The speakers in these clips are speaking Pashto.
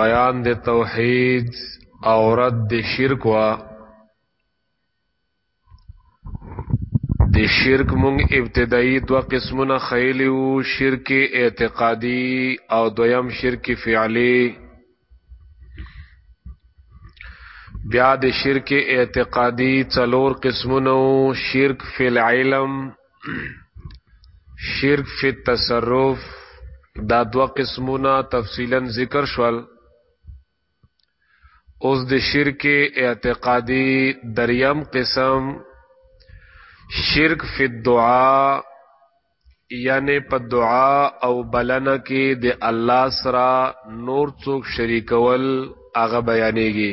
بیان د توحید او رد د شرک وا د شرک مونږ ابتدایي دوه قسمونه خیلی وو شرک اعتقادي او دویم شرک فعلی بیا د شرک اعتقادي څلور قسمونه وو شرک فی العلم شرک فی التصرف دا دو قسمونه تفصیلا ذکر شول اوس د شرک اعتقادی دریم قسم شرک فی الدعاء یعنی په دعا او بلنه کې د الله سره نور څوک شریکول هغه بیانېږي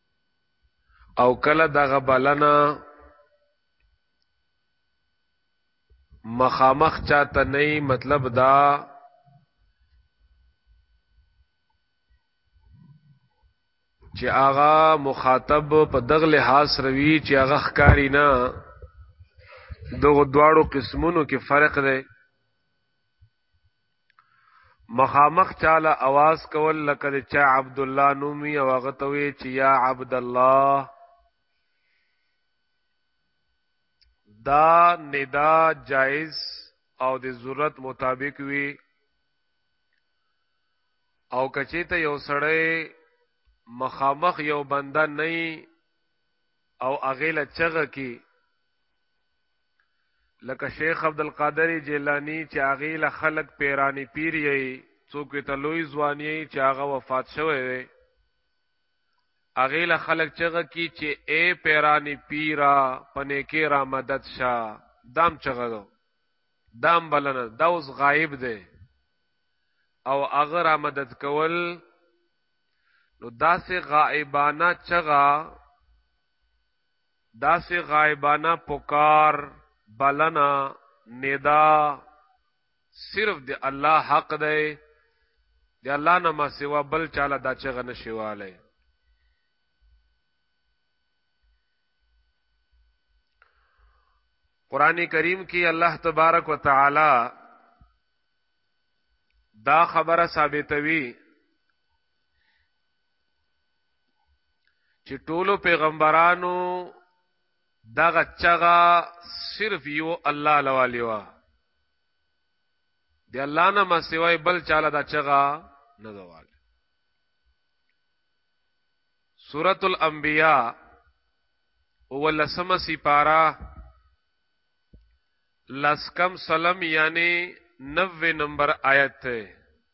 او کله دغه بلنه مخامخ چاته نه مطلب دا چې آغا مخاطب په دغه لحاظ روي چې هغه ښکاری نه دغه دواړو قسمونو کې فرق دی مخامخ چاله आवाज کول لکه د چا عبد الله نومي او هغه ته وی چې یا عبد الله دا ندا جائز او د ضرورت مطابق وی او کچې ته یو سړی مخامخ یو بنده نه او اغه له چغه کی لکه شیخ عبدالقادر جیلانی چې هغه له خلک پیرانی پیر یې څوک ته لوی ځوان یې چې هغه وفات شوی دی هغه له خلک چغه کی چې اے پیرانی پیرا پنه کې را مدد شه دام چغه دو دام بلنه دا اوس غایب دی او هغه را مدد کول نو داسې غائبانه چغه داسې غائبانه پکار، بلنه، ندا، صرف د الله حق دی، د الله نه ما سوا بل چا له دا چغه نه شي والی. قران کریم کې الله تبارک وتعالى دا خبره ثابتوي چې ټولو پیغمبرانو دغه چغه صرف یو الله لوالی وا دی الله نه ما سیوای بل چاله دا چغه نه دوال سورۃ الانبیاء اولسمه سپارا لسکم سلم یعنی 90 نمبر آیت ہے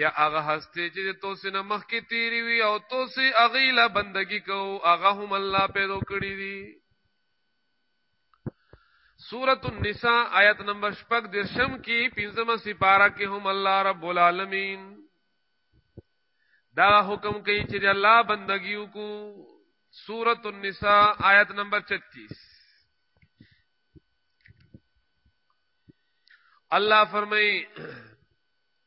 یا هغه هسته چې توسه نه مخ کې تیری وی او توسه اغیلا بندگی کو هغه هم الله پیدا کړی دی سورۃ النساء آیت نمبر 15 درشم کې پنځمه سپارا کې هم الله رب العالمین دا حکم کوي چې الله بندگی وکړو سورۃ النساء آیت نمبر 36 الله فرمایي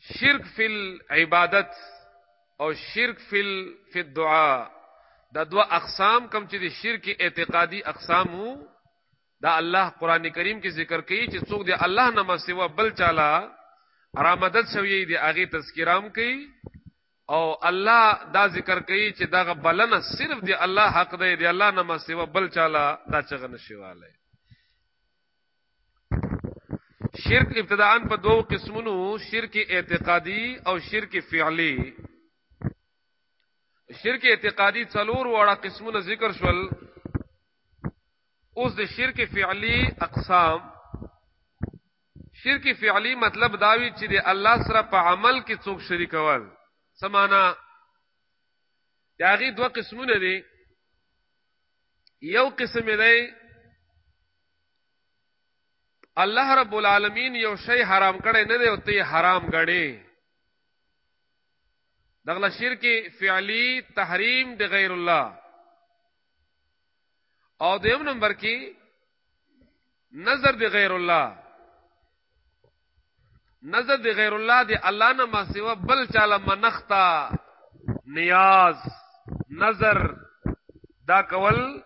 شرک فی العبادت او شرک فی فی الدعاء دا دو اقسام کم چې د شرک اعتقادي اقسام وو دا الله قران کریم کې ذکر کوي چې څوک دی الله نه مسوا بل چاله رامدد شوی دی هغه تذکرام کوي او الله دا ذکر کوي چې دا بلنه صرف دی الله حق دی دی الله نه مسوا بل چاله دا چغه نشواله شرک ابتداء په دوو قسمونو شرک اعتقادي او شرک فعلی شرک اعتقادي څلور وړه قسمونه ذکر شول اوس د شرک فعلی اقسام شرک فعلی مطلب داوی چې د الله سره په عمل کې څوک شریکول سمانا داغي دوه قسمونه دي یو قسم دی الله رب العالمین یو شی حرام کړي نه دی او ته حرام غړي دغله شرک فعلی تحریم د غیر الله او دیم نمبر کې نظر دی غیر الله نظر دی غیر الله دی الله نه ما سوا بل چاله منختا نیاز نظر دا کول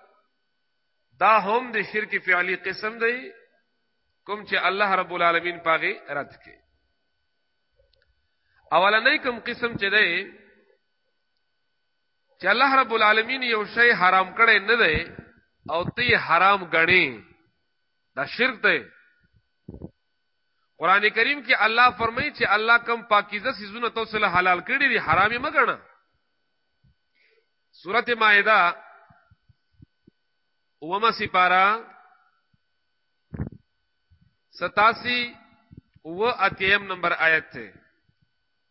دا هم د شرک فعلی قسم دی کوم چې الله رب العالمین پاغي رد کړي اولنې کوم قسم چې دی چې الله رب العالمین یو شی حرام کړي نه دی او تی حرام غني دا شرک دی قران کریم کې الله فرمایي چې الله کم پاکیزه سيزونه تاسو له حلال کړي دي حرامي مګنه سورته مائده اومه سپارا 87 و اتیم نمبر آیت ته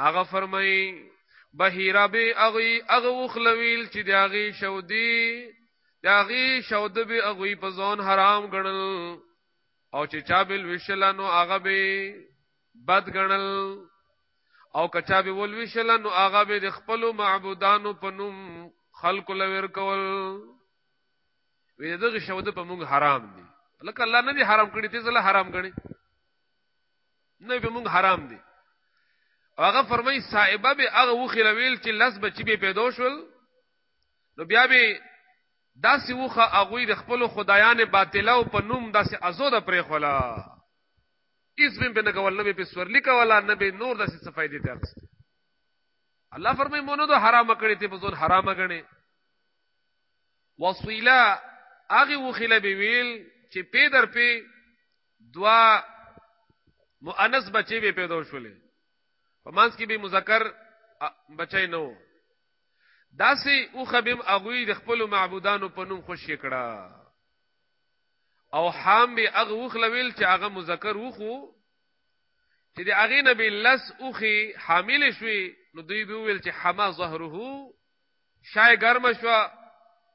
هغه فرمایي بهیرا به اغي اغه وخلویل چې داغي شودي داغي شود به اغوي په ځون حرام ګڼل او چې چا بل وشلانو هغه به بد ګڼل او کچا به ول وشلانو هغه به د خپل معبودانو په نوم خلق لور کول وې دغه شود په موږ حرام دي لکه الله نه دي حرام کړی ته زله حرام غني نه به موږ حرام دي هغه فرمای صاحبہ به هغه وخی لویل چې لس بچی به پیدا شول نو بیا به داسې وخه هغه د خپل خدایان باطله او په نوم داسې ازوده پرې خولا اس بن بن کول نبی په سورلی کولا نبی نور داسې صفای دي ته الله فرمای مونږ د حرام کړی ته په ځون حرام غني وصیلا هغه وخی لویل چې پیدر په دوا مؤنث بچي به پیدا شولې په مانس کې به مذکر بچي نه وو داسې او خبم اغوی د خپل معبودانو په نوم خوشی کړه او حام به اغه وخلویل چې هغه مذکر وخو چې د هغه نبی لس اوخي حامل شوي نو دوی به ویل چې حما ظهره شای ګرم شو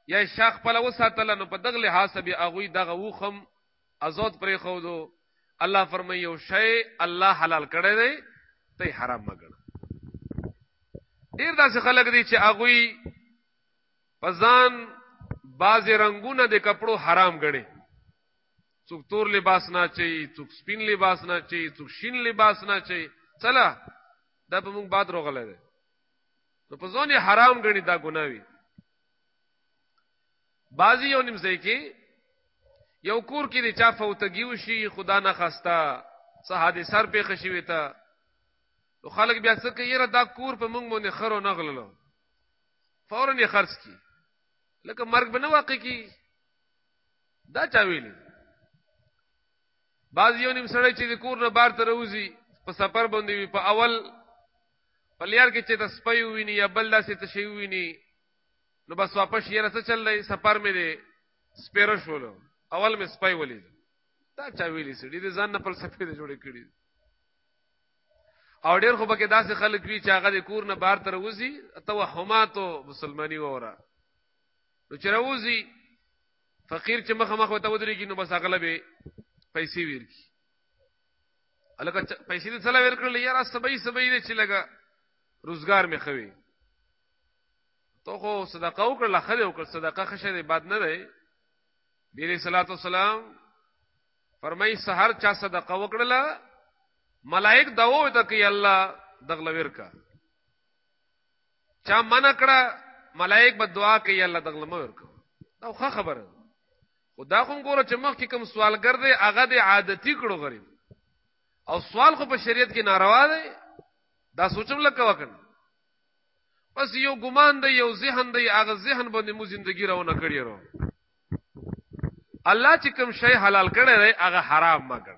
یا شاخ په لوساتل نو په دغه لحاظ به هغه دغه وخم ازود پرې خو دو الله فرمایي او شی الله حلال کړی دی ته حرام مګړه ډیر داسې خلک دي چې اغوي پزان باز رنگونه د کپړو حرام ګڼي څوک تور لباس نه چي څوک سپین لباس نه چي څوک شین لباس نه چي چلا دا په موږ باد روغله ده نو په ځونی حرام ګڼي دا ګناوي بعضی یو نیم ځای کې یو کور کې د چا فوتګي وشي خدا نه خواسته څه حادثه سر په خشي وتا نو خلک بیا څه کوي را دا کور په موږ باندې خرو نه غللو فورا یې خرج کی لکه مرګ به نه واقع کی دا چا ویلی بعض یو نیم سړی چې د کور نه بار ته روزي په سفر باندې وي په اول پلیار کې چې د سپي ویني یا بل داسې تشي ویني نو بس واپس یې رسې چل دی سفر مې دی سپیر شولو اول مې سپای ولید دا چا ویلی سړي دې ځان نه فلسفه دې جوړې کړې او ډېر خو پکې داسې خلک وی چې هغه د کور نه بار تر وځي توهماتو مسلمانۍ وره نو چې راوځي فقیر چې مخه مخ وته ودرېږي نو بس هغه لبه پیسې ورکی الکه پیسې دې څلا ورکړل یاره سبې سبې دې چې لګا روزګار مې خوي ته خو صدقه وکړه خله وکړه صدقه خشه دی بد نه دی بیره صلوات والسلام فرمای سحر چا صدقه وکړه ملائک دعوه ته کوي الله دغله ورکا چا من کړه ملائک به دعا کوي الله دغله مو ورکا دا خو خبره خدا کوم ګوره چې مخ کې کوم سوالګر دی هغه دی عادتي کړو غریب او سوال خو په شریعت کې ناروا دی دا سوچم لکه وکړه بس یو ګمان دی یو ذهن دی هغه ذهن باندې مو زندگی راونه کړی ورو الله چې کوم شی حلال کړی دی هغه حرام ما کړ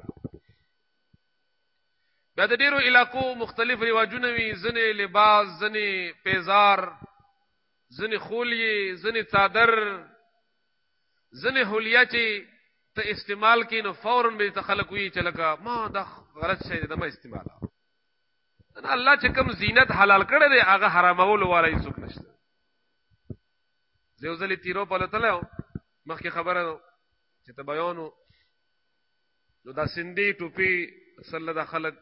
بیا د ډیرو علاقو مختلف رواجونه وي ځنې لباس ځنې پیزار ځنې خولیه ځنې څادر ځنې حلیه چې ته استعمال کین فورن به تخلق وی چې لکه ما د غلط شی د ما استعماله نه الله چې کوم زینت حلال کړی دی هغه حرامولو والا یې څوک نشته زه ځلې تیرو په لتلو مخکې خبره ده چې ته بیانو نو دا سندې ټوپی صلی الله خلق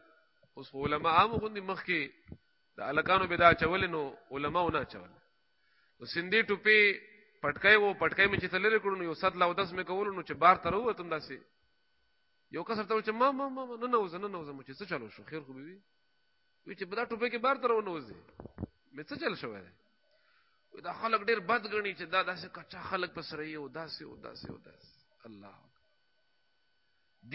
اوس علماء عام غوندي مخکې د الکانو بدا چول نو علماء نه چول نو سندې ټوپی پټکای وو پټکای مې چې تلل کړو نو یو صد لا 10 مې کول نو چې بار تر وته داسې یو کس ته چې ما ما ما نه نه وزنه نه وزنه چې څه چالو شو خیر خو به وي وی چې بدا ټوپه کې بار تر ونه وځي مې څه چل شوې ده وی دا خلک ډیر بد غني چې دا داسې کچا خلک پس رہی او داسې او داسې او داسې الله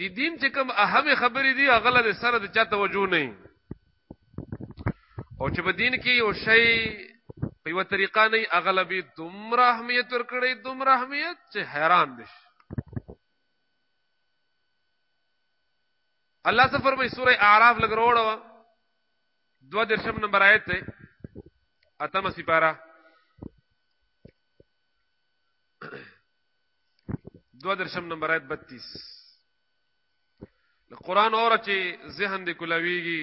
د دین چې کوم اهم خبرې دي هغه له سره د چا توجه نه او چې په دین کې یو شی په یو طریقه نه اغلبي دومره اهمیت ورکړي دومره اهمیت چې حیران دي الله څه فرمایي سوره اعراف لګروړو دو درشم نمبر آیت ته اتمه سپاره دو درشم نمبر آیت 32 قرآن اور چې ذهن دې کولاویږي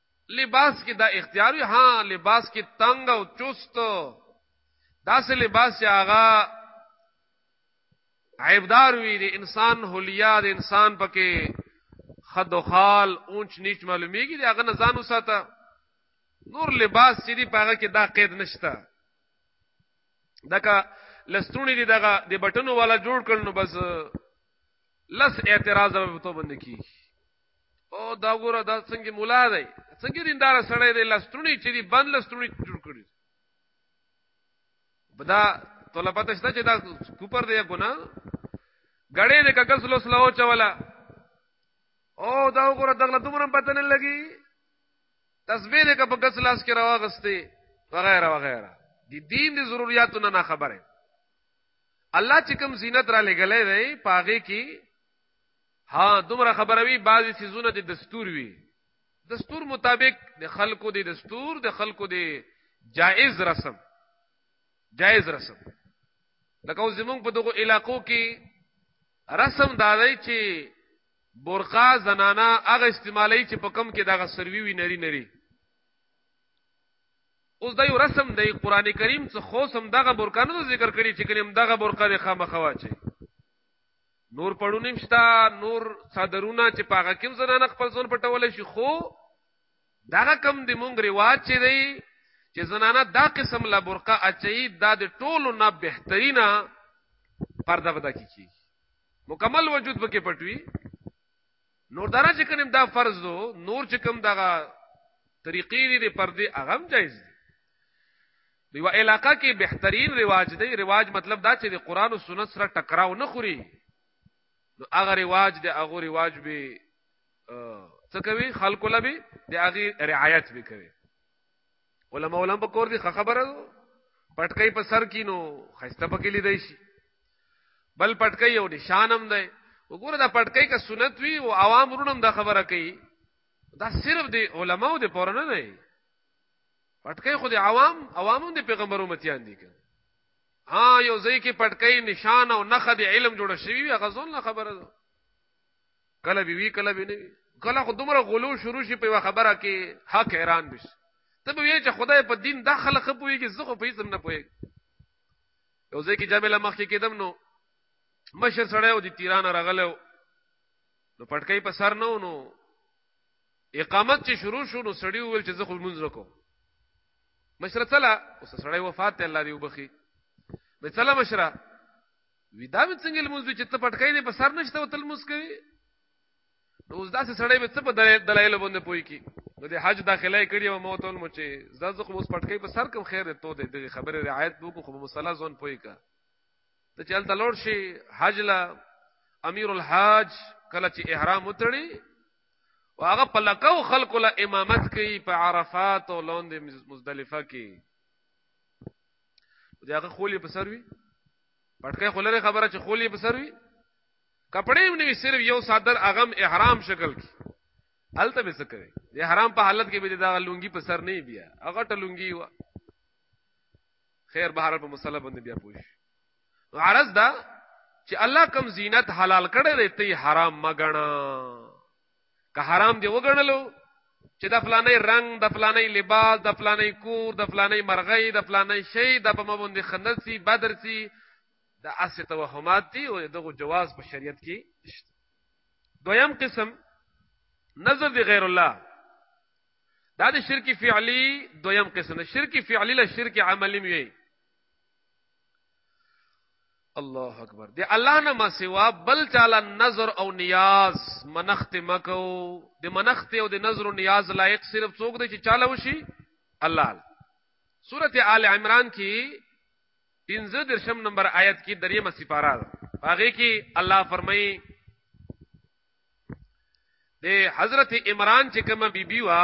لباس کې دا اختیار وي ها لباس کې تنگ او چست داسې لباس چې هغه عیبدار وي د انسان حلیه د انسان پکې خد او خال اونچ نیچ معلومیږي دا هغه نه ځان وساته نور لباس چې دی پاغه کې دا قید نشته دغه لستونی دی دغه د بټنو والا جوړ کړنو بس لس اعتراض به تو باندې کیږي او دا ګوره دا څنګه مولا دی څنګه دیندار سړی دی لستونی چې دی بند لستونی جوړ کړی بدا طلبه ته شته چې دا کوپر دی ګنا غړې دې کګس لوس لاو چولا او دا ګوره دغله دومره پته نه لګي تسبیح دې کپ کګس لاس کې راوغستې وغیرہ وغیرہ دي دین دي ضرورتو نه خبره الله چې کوم زینت را لګلې دی پاغه کې ها دومره خبروي بعضی سيزونه د دستور وي دستور مطابق د خلکو د دستور د خلکو د جائز رسم جائز رسم لکه زمونږ په دغه علاقو کې رسم دا دی چې برقا زنانا هغه استعمالي چې په کم کې دغه سروي وي نری نری اوس دا یو رسم دی قران کریم څخه خو سم دغه برقا نه ذکر کړي چې کلم دغه برقا د خامخوا چي نور پړونیم شته نور صدرونه چې پاغه کوم زنانه خپل ځون پټول شي خو دا کم د مونږ ریواج چې دی چې زنانه دا قسم لا برقه اچي دا د ټولو نه بهترینه پرده ودا کیږي مکمل وجود پکې پټوي نور دارا چې کوم دا فرض دو نور چې کوم دغه طریقې دي پردې اغم جایز دي دیو علاقہ کې بهترین رواج دی رواج مطلب دا چې د قران او سنت سره ټکراو نه خوري نو هغه رواج دی هغه رواج به څه کوي خلکو لبي د هغه رعایت به کوي علماء علماء په کور دي خبره پټکې په سر کینو خسته پکې لیدای شي بل پټکې یو نشان هم دی وګوره دا پټکې کا سنت وی او عوام رونم دا خبره کوي دا صرف د علماو د پورنه نه پټکې خو د عوام عوامو د پیغمبر امتیان دي کنه ها یو ځای کې پټکې نشان او نخ د علم جوړ شوی وي هغه ځون خبره ده کله به وی کله به نه وی کله خو دومره غلو شروع شي په خبره کې حق حیران بش ته به وی چې خدای په دین داخله خپوي کې زغه په اسم نه پوي یو ځای کې جامل مخ کې کېدم نو مشر سره او د تیران راغلو نو پټکې په سر نه ونو اقامت چې شروع شو نو سړی وویل چې زه خو مونږ نکوم مشره تله اوس سړی وفات ته الله دی وبخي مې تله مشره وی دا مې څنګه لمونځ چې ته پټکای نه په سر نشته وتل مونږ کوي نو اوس داسې سړی به څه په دلایل باندې پوي کی نو د حج داخله کړی او موت ول مچي زازق اوس پټکې په سر کوم خیر ته دې د خبره رعایت وکړو خو مصلا زون پوي کا ته چل تلور شي حج لا امیر الحاج کله چې احرام وتړي واغه په لکو خلکو له امامت کوي په عرفات او لوند مزدلفه کې دی هغه خولې په سر وي پټکې خولره خبره چې خولې په سر وي کپڑے هم نه صرف یو صدر اغم احرام شکل کې هلته به څه کوي د احرام په حالت کې به دا لونګي په سر نه بیا هغه ټلونګي و خیر بهر په مصلی باندې بیا پوښ عرض دا چې الله کم زینت حلال کړی دی ته حرام مګنا که حرام دی وګڼلو چې د فلانې رنگ د فلانې لباس د فلانې کور د فلانې مرغۍ د فلانې شی د په مبوندې خندل سي بدر سي د اسه توهمات دي او دغه جواز په شریعت کې نشته دویم قسم نظر دی غیر الله دا د شرک فعلی دویم قسم ده شرک فعلی له شرک عملی وي الله اکبر دی الله نه ما سوا بل تعالی نظر او نیاز منخت مکو دی منخت او دی نظر او نیاز لایق صرف څوک دی چې چاله وشي الله سورته آل عمران کې 15 درشم نمبر آیت کې دریمه سپاره ده هغه کې الله فرمایي د حضرت عمران چې کومه بیبي وا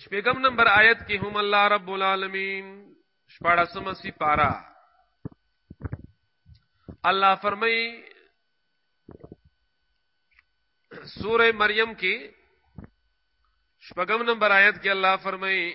شپیگم نمبر آیت کی ہم اللہ رب العالمین شپاڑا سمسی پارا اللہ فرمائی سورہ مریم کی شپگم نمبر آیت کی اللہ فرمائی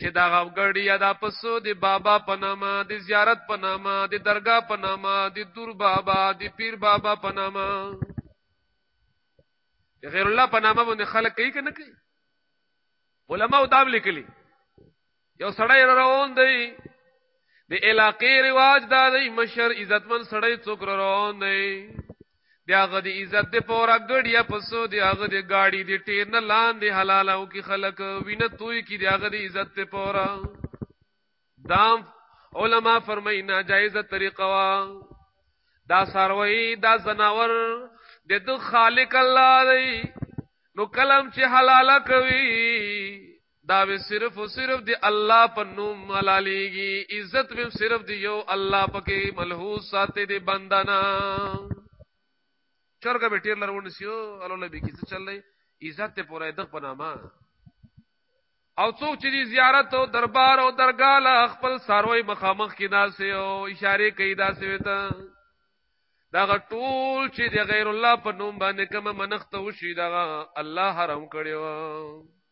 چې دا غوګړی یا دا پسو د بابا په نامه د زیارت په نامه د درگاه په نامه د دور بابا د پیر بابا په نامه غیر الله په نامه باندې خلک کوي کنه کوي علما او دام لیکلي یو سړی روان دی د علاقې رواج دا دی مشر عزتمن سړی څوک روان دی دی هغه دی عزت دی پورا ګړیا پسو دی هغه دی گاڑی دی ټیر نه لاندې حلال او کی خلق وینه توی کی دی هغه دی عزت دی پورا دام علما فرمای ناجایزه طریقه وا دا ساروی دا زناور د دو خالق الله دی نو کلم چې حلاله کوي دا به صرف او صرف دی الله په نوم ملالیږي عزت به صرف دی یو الله پکې ملحوظ ساتي دی بندنا چرګه به ټیر لرون سیو الله لبی کی څه چللی عزت ته پوره دغ پنامه او څوک چې دی زیارت او دربار او درگاه لا خپل ساروي مخامخ کې ناسه او اشاره کوي داسې وته دا ټول چې د غیر الله په نوم باندې کوم منښت وشي دا الله حرام کړی و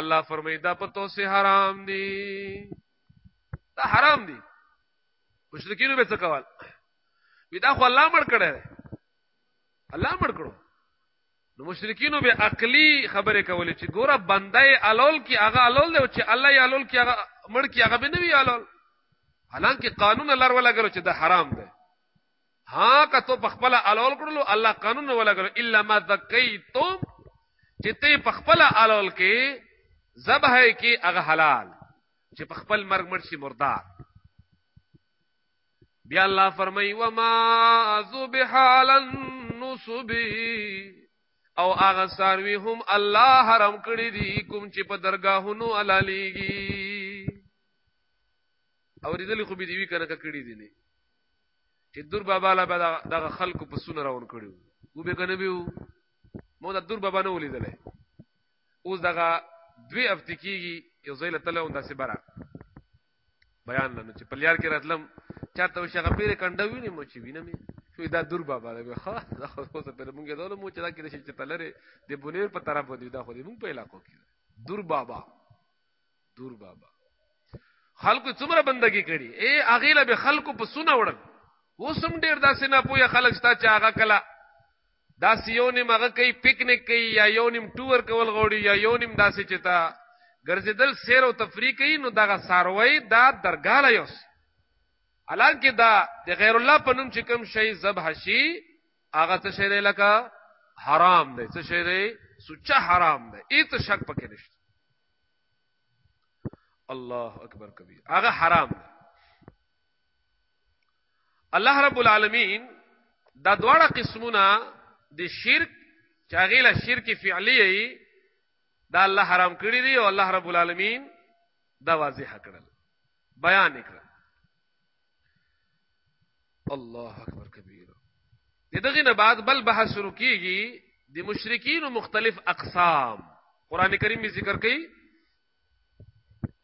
الله فرمایي دا په توسه حرام دي دا حرام دي مشرکینو به څه کول وی دا خو الله مړ کړی الله مړ کړو نو مشرکینو به عقلی خبره کولې چې ګوره بندای الول کی هغه الول دی چې الله یې الول کی هغه مړ کی هغه به نه وی الول حالانکه قانون الله ورلګلو چې دا حرام دی ها کته په خپل الول کړلو الله قانون ولا کړو الا ما ذکیتم چې ته په خپل الول کې ذبح کې هغه حلال چې په خپل مرګ مړ شي مردار بیا الله فرمای و ما ذبح علن نصب او هغه ساروی هم الله حرام کړی دي کوم چې په درگاهونو علالیږي او ریدل خو به دی وی کنه کړی دي نه چې دور بابا لا دغه خلکو په سونه راون کړیو و به کنه بیو مو دا دور بابا نه ولیدل اوس دغه دوی هفته کیږي یو ځای له تله اوندا سي برا بیان لنو چې پلیار کې راتلم چاته شغه پیره کنده ویني مو چې وینم شو دا دور بابا دی خو دا خو څه پر مونږه دول مو چې دا کې چې تلره د بونیر په طرف ودی دا خو دې مونږ په علاقو کې دور بابا دور بابا خلکو څومره بندګي کړي اے اغیله به خلکو په سونه وړل وسم ډیر داسې نه پوهه خلک شته چې هغه کلا دا سیونیم هغه کوي پکنیک کوي یا یونیم ټور کول غوړي یا یونیم داسې چې تا ګرځیدل سیر او تفریح کوي نو دغه ساروي دا درګاله یوس الانکه دا د غیر الله په نوم چې کوم شی ذبح شي هغه څه شی لکه حرام دی څه شی دی سوچا حرام دی ایت شک پکې نشته الله اکبر کبیر هغه حرام ده الله رب العالمین دا دواړه قسمونه د شرک چاغې له شرک فعلی دا الله حرام کړی دی او الله رب العالمین دا واضح کړل بیان کړل الله اکبر کبیر دغه نه بعد بل بحث شروع کیږي د مشرکین مختلف اقسام قران کریم می ذکر کړي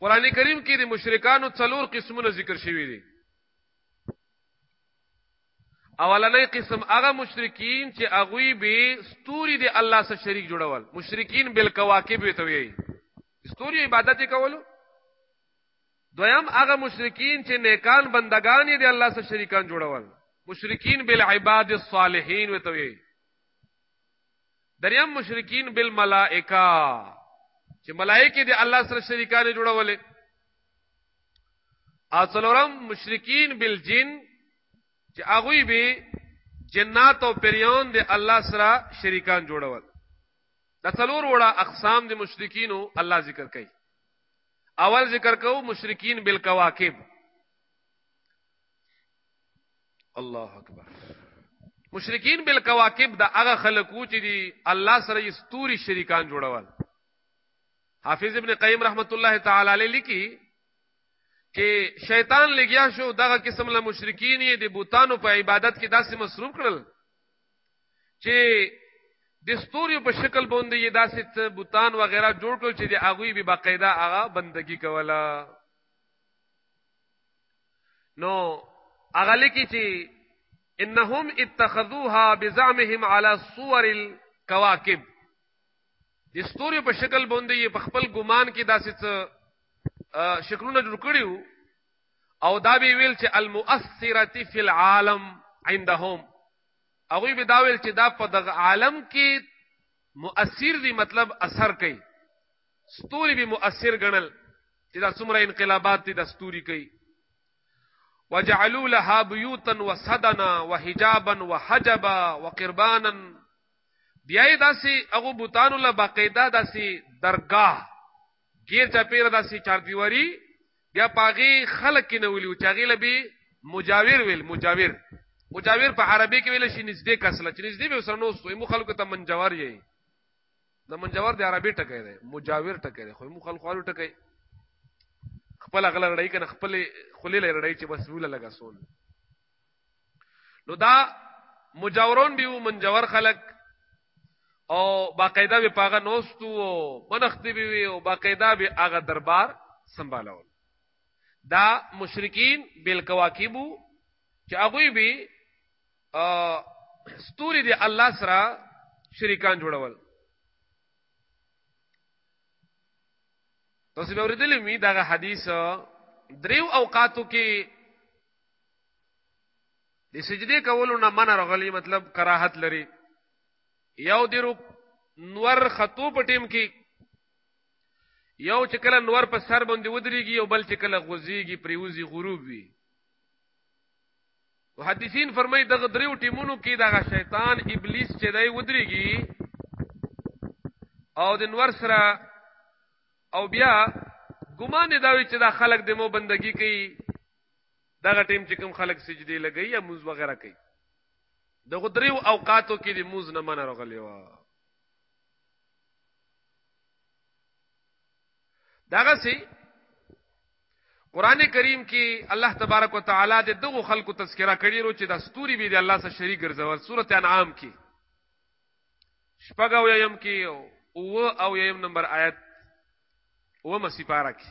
قران کریم کې د مشرکانو څلور قسمونه ذکر شوی دي اولنې قسم هغه مشرکین چې اغوی به ستوري د الله سره شریک جوړول مشرکین بل کواکب وي ته وي ستوري عبادت کولو دویم هغه مشرکین چې نیکان بندگان یې د الله سره شریکان جوړول مشرکین بالعباد الصالحین وته وي دریم مشرکین بالملائکه چې ملائکه د الله سره شریکان جوړولې اصلورم مشرکین بالجن چې هغه به جنات او پریان د الله سره شریکان جوړول د څلور وړه اقسام د مشرکینو الله ذکر کوي اول ذکر کوو مشرکین بالکواکب الله اکبر مشرکین بالکواکب دا هغه خلکو چې دی الله سره یې ستوري شریکان جوړول حافظ ابن قیم رحمت الله تعالی علیه لیکي چې شیطان لګیا شو دغه قسم له مشرکین یې د بوتانو په عبادت کې داسې مصروف کړل چې د ستوري په شکل باندې یې داسې څه بوتان و غیره جوړ کړ چې د هغه به باقاعده هغه بندگی کوله نو هغه لکی چې انهم اتخذوها بزعمهم على صور الكواكب د ستوري په شکل باندې یې په خپل ګمان کې داسې څه شکلونه جوړ کړیو او دا به ویل چې المؤثره فی العالم عندهم هغه به دا ویل چې دا په دغه عالم کې مؤثر دی مطلب اثر کوي ستوري به مؤثر ګڼل چې دا څومره انقلابات دي د ستوري کوي وجعلوا لها بيوتا وسدنا وحجابا وحجبا وقربانا بیا داسي هغه بوتانو له باقاعده داسي درگاه ګیر چاپیره داسې چاردیواري بیا په هغې خلک کېنولي وو چې هغې له به مجاور ویل مجاور مجاور په عربي کې ویل شي نږدې کس له چې نږدې به سره نوستو یې مو خلکو ته منجوار یې د منجوار د عربي ټکی دی مجاور ټکی دی خو مو خلکو خالو ټکی خپل غل رړای کنه خپل خلې لړای چې بس ویل لګا سول نو دا مجاورون بیو منجور خلق او باقاعده به پاغه نوستو او منختی بیوی او باقاعده به هغه دربار سنبالول دا مشرکین بل کواکبو چې هغه به ستوري دی الله سره شریکان جوړول تاسو به ورته لمی دا حدیث دریو اوقاتو کې د سجدي کولو نه من رغلی مطلب کراهت لري یو د رک نور خطو په ټیم کې یو چې کله نور په سر باندې ودرېږي او بل چې کله غوزيږي پریوزي غروب وي محدثین فرمای دغه دریو ټیمونو کې دغه شیطان ابلیس چې دای ودرېږي او د نور سره او بیا ګمان دی دا چې دا خلک د مو بندگی کوي دغه ټیم چې کوم خلک سجدي لګي یا موز وغیرہ کوي د غدریو اوقاتو کې د موز نه منره غلی و داغه سي قران کریم کې الله تبارک وتعالي د دغه خلکو تذکرہ کړی ورو چې د استوري به د الله سره شریک ګرځول سورته انعام کې شپږو یم کې او او یم نمبر آیت او مسی پارا کې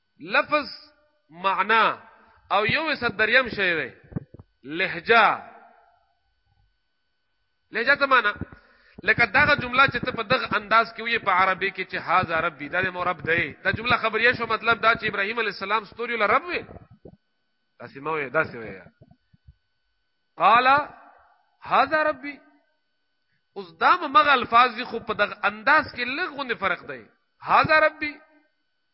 لفظ معنا او یو څه دریم شی دی لهجه لهجه څه معنا لکه دغه جمله چې ته په دغه انداز کې وې په عربي کې چې هاذا ربي دا مو رب دی دا جمله خبريه شو مطلب دا چې ابراهيم عليه السلام ستوري له رب وي دا سمه وي دا سمه وي قال هاذا ربي اوس دا مغه الفاظ خو په دغه انداز کې لږونه فرق دی هاذا ربي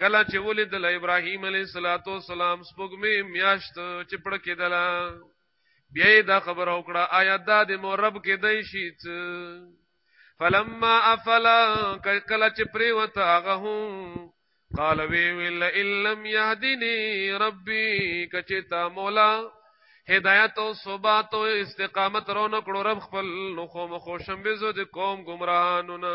کله چې ولیدل ابراهیم علیه السلام سپوږمې میاشت چې پړ کېدله بیا یې دا خبره وکړه آیا دا د مورب کې دی شي فلما افلا کله چې پریوت هغه هم قال وی ویل ان لم يهدني ربي کچتا مولا هدایت او ثبات او استقامت رونو کړو رب خپل نو خو مخوشم بزو د قوم گمراهانو نه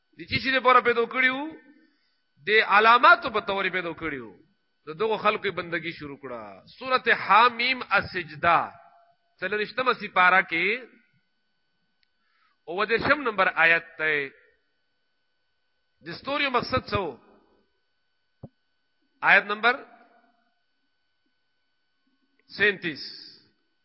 د چی سره پر پیدا کړیو د علاماتو په تور پیدا کړیو د دغه خلکو بندگی شروع کړه سوره حامیم السجده تلریشتمه سی پارا کې او د شم نمبر آیت ته د ستوري مقصد څو آیت نمبر 37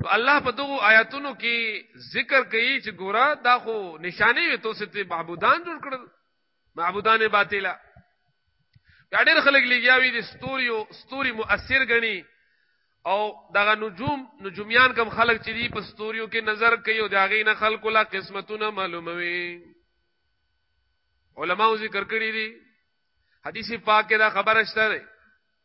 نو الله په دغه آیاتونو کې ذکر کوي چې ګوره دا خو نشانه وي تو ستې معبودان جوړ کړل معبودان باطلا دا ډېر خلک لګیاوي دي ستوري ستوري مؤثر غني او دغه نجوم نجوميان کم خلک چې دی په ستوريو کې نظر کوي او دا غي نه خلکو لا قسمتونه معلوموي علماو ذکر کړی دي حدیث پاک کې دا خبره شته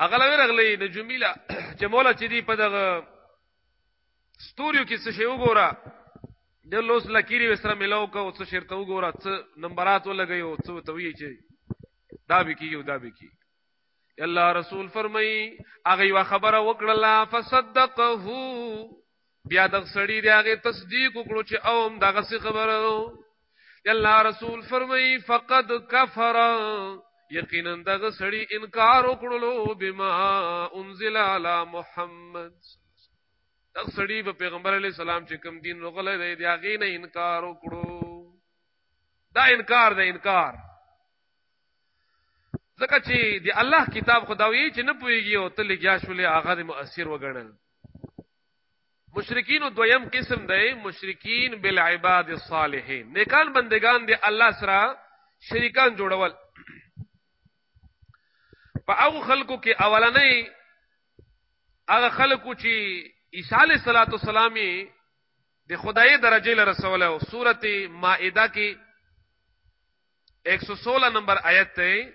هغه لوي رغلي د جمیله چې مولا چې دی په دغه ستوریو کې څه شی وګوره د لوس لکيري وسره ملاو کو څه شرط وګوره څه نمبرات ولګي او څه توي چې دا به کیو دا به کی الله رسول فرمای هغه وا خبره وکړه فصدقه بیا د سړی دی هغه تصدیق وکړو چې او هم دغه څه خبره ده الله رسول فرمایي فقد کفر یقینا دغه سړی انکار وکړلو بما انزل علی محمد دغه سړی په پیغمبر علی السلام چې کوم دین رغله دی دی هغه نه انکار وکړو دا انکار دا انکار ځکه چې دی الله کتاب خداوی چې نه پويږي او ته لګیا شولې هغه مؤثر وګڼل مشرکین دویم قسم دی مشرکین بالعباد الصالحین نیکان بندگان دی الله سره شریکان جوړول په هغه خلکو کې اولنې هغه خلکو چې عیسی علیه صلوات والسلام د خدای درجه لره رسول او سورته مائده کې 116 نمبر آیت ته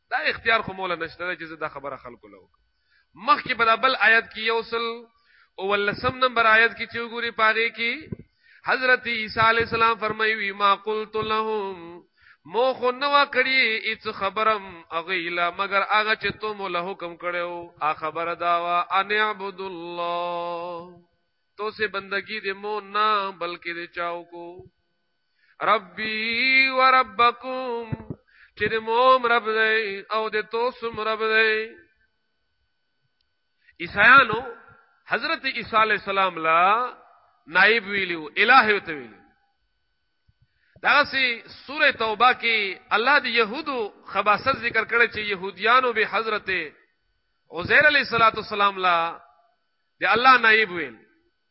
دا اختیار خو مولا نشته ده چې زه دا خبره خلکو له وکړم مخکې په دا بل آیت کې یو سل او ولسم نمبر آیت کې چې وګوري پاره کې حضرت عیسی علی السلام فرمایي وی ما قلت لهم مو خو نو کړی ایت خبرم اغیلا مگر هغه چې تو مو له حکم کړو ا خبر داوا ان عبد الله تو سه بندگی دې مو نه بلکې دې چاو کو ربي وربکم چې د موم رب دی او د توسم رب دی عیسایانو حضرت عیسی علی السلام لا نائب ویلو الہ ته ویلو دا سی سوره توبه کې الله د يهودو خباست ذکر کړی چې يهوديانو به حضرت عزیر علیہ الصلوۃ والسلام لا د الله نائب ویل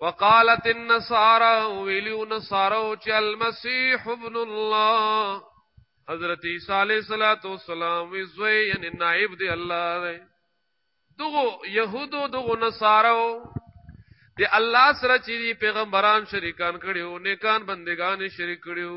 وقالت النصارى ویلو نصارو چې المسيح ابن الله حضرت عیسی علیہ الصلوۃ والسلام وی زوی یعنی نائب دی الله دی دغه يهودو دغه نصارو دی الله سره چې پیغمبران شریکان کړیو نیکان بندگان شریک کړیو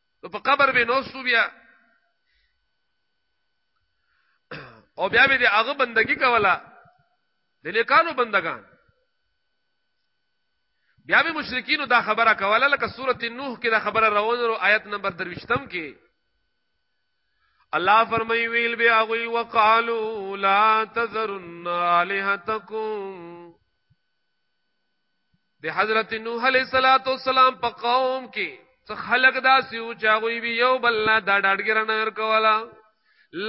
نو په قبر به نوستو بیا او بیا به د هغه بندگی کوله د نیکانو بندگان بیا به مشرکین دا خبره کوله لکه سورته نوح کې دا خبره راوځو آیت نمبر 23م کې الله فرمایي ویل بیا غوي وقالو لا تذرن الہتکم د حضرت نوح علیہ الصلات والسلام په قوم کې څه خلق داسې او چاغوي وی یو بل نه دا ډاډګرنه ور کولا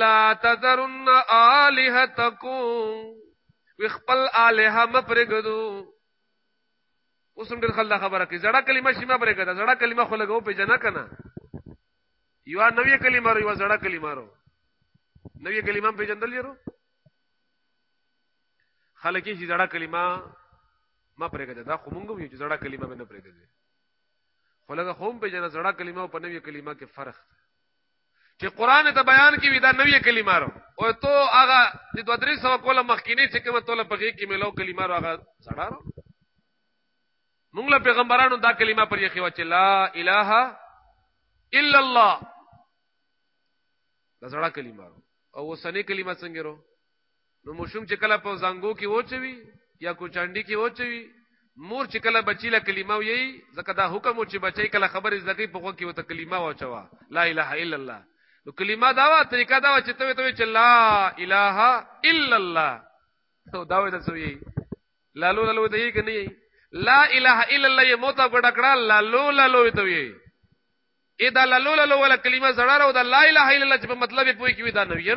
لا تذرن الہتکم وخپل الہ مپرګدو اوس هم ډېر خلک خبره کوي زړه کلمه شیمه پرګدا زړه کلمه خو لګو په جنا کنه یو نوې کلمه رو یو زړه کلمه رو نوې کلمه په جندل یرو خلک یې زړه کلمه ما پرېږده دا خو مونږ یو زړه کلمه به نه پرېږده خو لږه هم په جنا زړه کلمه او په نوې کلمه کې فرق دی چې قران ته بیان کې وي دا نوې کلمه را او ته هغه د دوه درې سو کوله مخکینه چې کومه توله په کې ملو کلمه را هغه زړه را مونږ له پیغمبرانو دا کلمه پر یې خو چې لا اله الا الله دا زړه کلمه او وسنه کلمه څنګه رو نو مشوم چې کله په زنګو کې وچوي یا کوچانډي کې وچوي مور چې کله بچی له کلمه وي زکه دا حکم و چې بچی کله خبرې زګي په خو کې وته کلمه واچوا لا اله الا الله نو کلمه دا وا طریقه دا وا چې ته ته چې لا اله الا الله نو دا وې تسوي لالو لالو ته یې کني لا اله الا الله یې موته ګډ کړه لالو لالو ته وي اې دا لالو لالو ولا کلمه زړه راو دا لا اله الا الله چې په مطلب یې پوي کې وي دا نو یې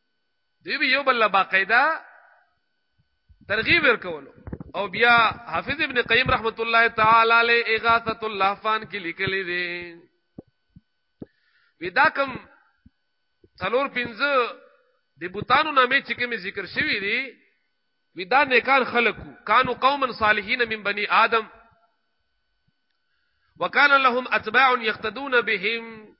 دوی به یو بل باقاعده ترغیب ورکولو او بیا حافظ ابن قیم رحمت الله تعالی علیه اغاثه اللهفان کې لیکلی دی ودا کم څلور پنځه د بوتانو نامې چې کوم ذکر شوی دی ودا نیکان خلقو کانو قوما صالحین من بنی آدم وکانه لهم اتباع یقتدون بهم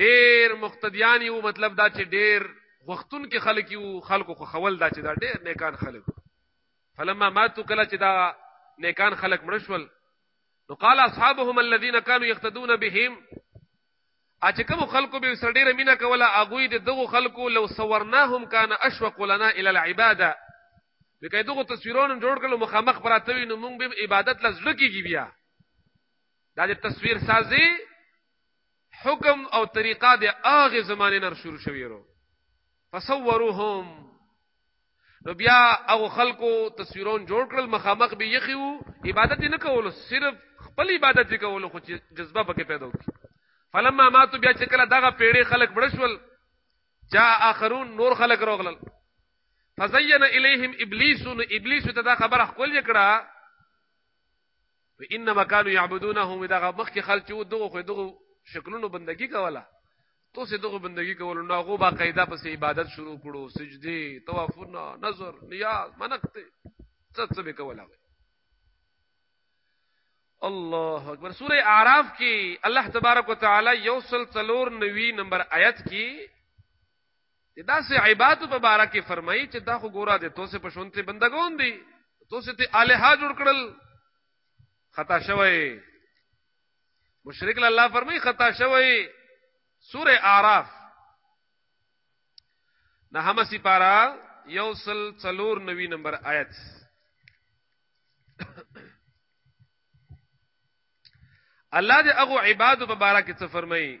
ډیر مقتدیان یو مطلب دا چې ډیر وختون کې خلک یو خلکو خو خول دا چې دا ډیر نیکان خلک فلما ماتو کله چې دا نیکان خلک مړ شول نو قال اصحابهم الذين كانوا يقتدون بهم ا چې کوم خلکو به سره ډیره مینه کوله هغه د دغه خلکو لو صورناهم کان اشوق لنا الى العباده لکه دغه تصویرونه جوړ کړو مخامخ پراته وي نو موږ به عبادت لزړه کیږي بیا دا د تصویر سازي حکم او طریقه د اغه زمانه نر شروع شوی ورو فصوروهم نو بیا هغه خلکو تصویرون جوړ کړل مخامخ به یخیو عبادت نه کولو صرف خپل عبادت کولو خو جذبه پکې پیدا وکړي فلما ماتو بیا چې کله دغه پیړې خلک بڑشول جاء اخرون نور خلک روغلل فزین الیہم ابلیس نو ابلیس ته دا خبره خپل کړه انما كانوا يعبدونهم اذا غبخ کې خلک وو دغه خو دغه شکلونو بندگی کوله تو سه دغه بندگی کول نو هغه با قاعده پس عبادت شروع کړو سجدي طوافونه نظر نیاز منقته څه څه به کوله الله اکبر سوره اعراف کې الله تبارک وتعالى یوصل څلور نوي نمبر آیت کې د داسې عبادت په باره کې فرمایي چې دا خو ګوره د توسه په شونته بندگان دي توسه ته الها جوړ کړل خطا شوی مشرک الله فرمایي خطا شوی سوره اعراف نه هم سی پارا یوصل څلور نوی نمبر آیت الله دې هغه عبادت په باره کې څه فرمایي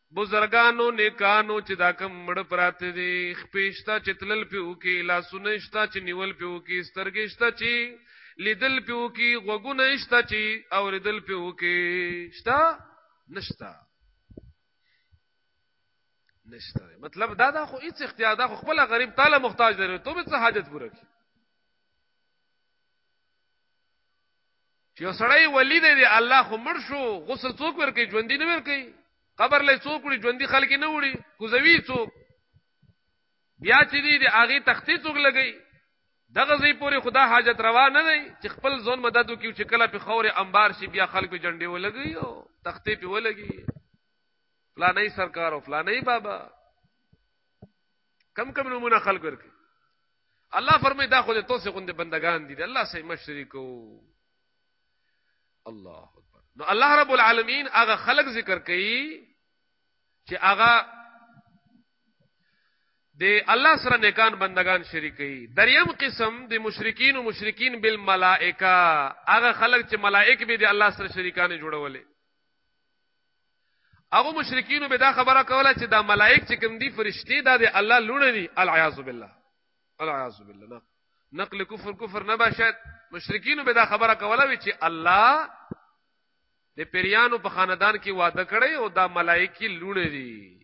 بزرګانو نیکانو چې دا کم مړ پراته دي خپېشته چې تلل پې وکي لاسونه شته چې نیول پې وکي سترګې شته چې لیدل پې وکي غوږونه شته چې اورېدل پې وکي شته نشته نشته مطلب دا دا خو هیڅ اختیار دا خو خپل غریب تعالی محتاج دی ته به څه حاجت پوره کی چې سړی ولی دی الله خو مړ شو غسل څوک ورکي ژوندۍ نه ورکي قبر لې څوک وړي ژوندۍ خلک نه وړي کوزوي څوک بیا چې دی د اغه تختی څوک لګي دغه زی پوری خدا حاجت روا نه دی چې خپل ځون مدد وکیو چې کله په خوره انبار شي بیا خلک په جنډي ولګي او تختی په ولګي فلانه سرکار او فلانه بابا کم کم نمونه خلک ورکي الله فرمای دا خو د توسه غوند بندگان دي الله سي مشرکو الله اکبر نو الله رب العالمین هغه خلق ذکر کوي چې هغه د الله سره نیکان بندگان شریکي دریم قسم د مشرکین او مشرکین بالملائکه هغه خلق چې ملائک به د الله سره شریکان جوړولې هغه مشرکین به دا خبره کوله چې دا ملائک چې کوم دي فرشتي دا د الله لونه دي العیاذ بالله العیاذ بالله نه نقل کفر کفر نه باشد مشرکین به دا خبره کوله چې الله د پیریانو په خاندان کې وعده کړی او دا ملائکی لونه دي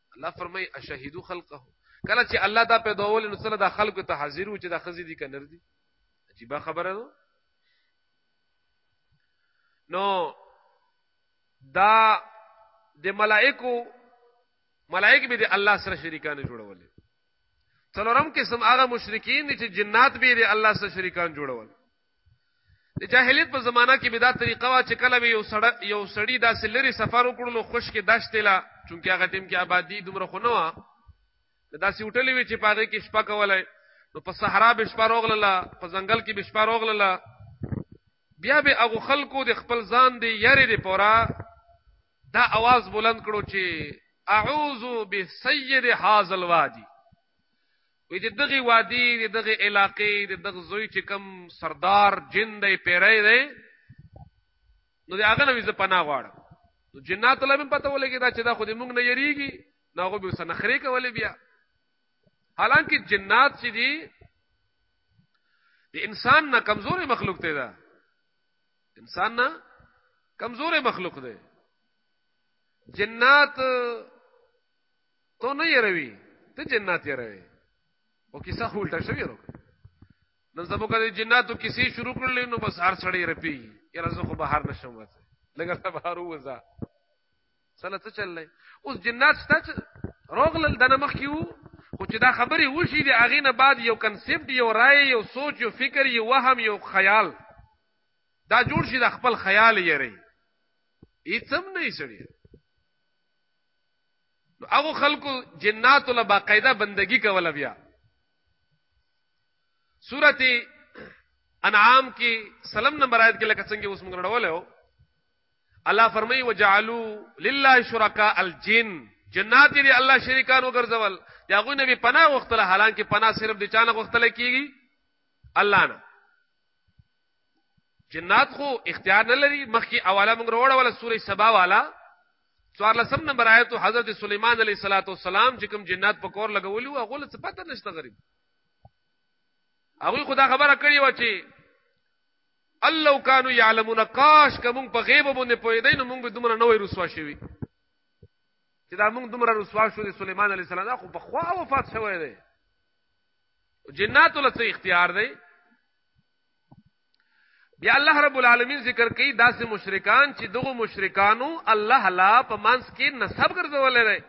الله فرمای اشهدو خلقه کله چې الله دا پیداول نو سره دا خلق ته حاضر و چې دا خزي دي کنر دي عجیب خبره ده نو دا د ملائکو ملائک به د الله سره شریکان جوړول څلورم قسم هغه مشرکین چې جنات به د الله سره شریکان جوړول د جاهلیت په زمانہ کې به دا طریقه وا چې کله به یو سړی یو سړی دا سلری سفر وکړو نو خوش کې دشت لا چونکه هغه ټیم کې آبادی دومره خو نه و دا سی هټلې وی چې پاغه کې شپه کولای نو په صحرا به شپه روغله په ځنګل کې به شپه روغله بیا به هغه خلکو د خپل ځان دی یری دی پورا دا आवाज بلند کړو چې اعوذ بسید هاذ الوادی وی د دغه وادي د دغه علاقې د دغه زوی چې کم سردار جن دی پیری دی نو دا هغه نوې پناه غواړم نو جنات له من پته ولګی دا چې دا خو دې مونږ نه یریږي نو هغه به سنخري کولې بیا حالانکه جنات چې دي د انسان نه کمزوري مخلوق دی دا انسان نه کمزوري مخلوق دی جنات ته نه يروي ته جنات يروي او کیسه خولټه شوی نو نن زموږ د جناتو کیسې شروع کړلې نو بس هر سړی رپی یاره زه خو بهر نشم وځه لګر ته بهر وځه سره څه چللې اوس جنات شته چې روغلل دنه مخ کیو خو چې دا خبرې وشي د اغې نه بعد یو کنسپټ یو رائے یو سوچ یو فکر یو وهم یو خیال دا جوړ شي د خپل خیال یې ری هیڅ هم نه سړی نو هغه خلکو جنات له باقاعده بندگی کوله بیا سورته انعام کې سلام نمبر آیت کې لکه څنګه اوس موږ راولو الله فرمایي وجعلوا لله شرکاء الجن جنات دې الله شریکان وګرځول دا غو نبی پناه وختله حالانکه پناه صرف د چانه وختله کیږي الله نه جنات خو اختیار نه لري مخکې اواله موږ وروړه ولا سورې سبا والا څوارلسم نمبر آیت حضرت سليمان عليه صلوات والسلام چې کوم جنات په کور لګولي او هغه څه پته نشته غریب هغه خدا خبره کړی و چې الله کانو یعلمون کاش کوم په غیب باندې پوی دی نو موږ به دومره نوې رسوا شوی چې دا موږ دومره رسوا شو د سليمان عليه السلام خو په خوا وفات شوی دی جنات له څه اختیار دی بیا الله رب العالمین ذکر کوي داسې مشرکان چې دغه مشرکانو الله لا په مانس کې نسب ګرځول لري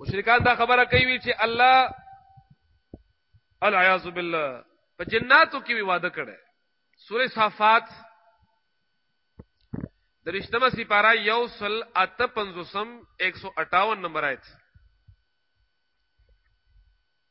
مشرکان دا خبره کوي چې الله العیاذ بالله په جناتو کې وعده کړي سورې صافات درشتمه سپارا یو سل ات پنزوسم ایک سو اٹاون نمبر آیت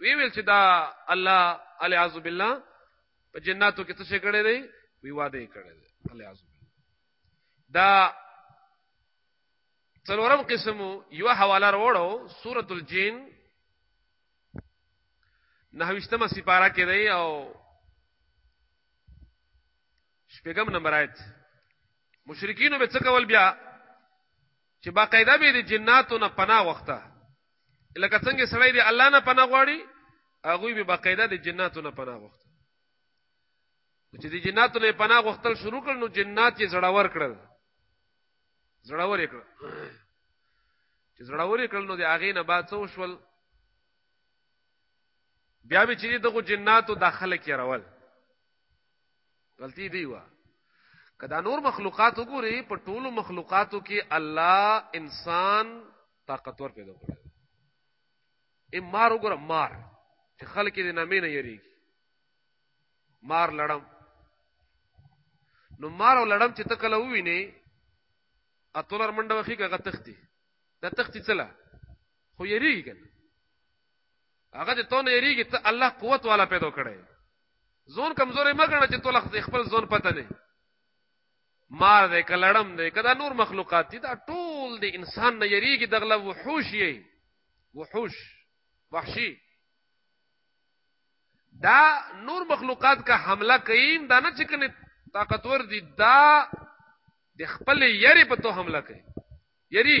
وی ویل چې دا الله علی اعوذ بالله په جناتو کې څه کړي دی وی واده کړي دی علی اعوذ بالله دا څلورم قسم یو حواله وروړو سورۃ الجن نهوشتمه سپارا کې دی او شپږم نمبر آیت مشرکین به څه کول بیا چې باقاعده به د جناتو نه پناه وخته لکه څنګه سړی دی الله نه پناه غواړي هغه به باقاعده د جناتو نه پناه غوښته چې د جناتو نه پناه غوښتل شروع کړ نو جنات یې زړاور کړل زړاور کړل چې زړاور کړل نو د هغه نه بعد څه وشول بیا به چې دغه جناتو داخله کې راول غلطي دی وا کدا نور مخلوقات وګوري په ټولو مخلوقاتو کې الله انسان طاقتور پیدا کړی ای مار وګوره مار چې خلک دې نامې نه یریږي مار لړم نو مار او لړم چې تکله وویني اتولر منډه وخی کغه تختی دا تختی څلا خو یریږي کنه هغه ته تونه یریږي ته الله قوت والا پیدا کړي زون کمزورې مګنه چې تولخ خپل زون پته نه مار دی کلړم دی کدا نور مخلوقات دي دا ټول د انسان نه یریږي دغله وحوش یې وحوش وحشي دا نور مخلوقات کا حمله کوي دا نه چې کنه طاقتور دي دا د خپل یری په تو حمله کوي یری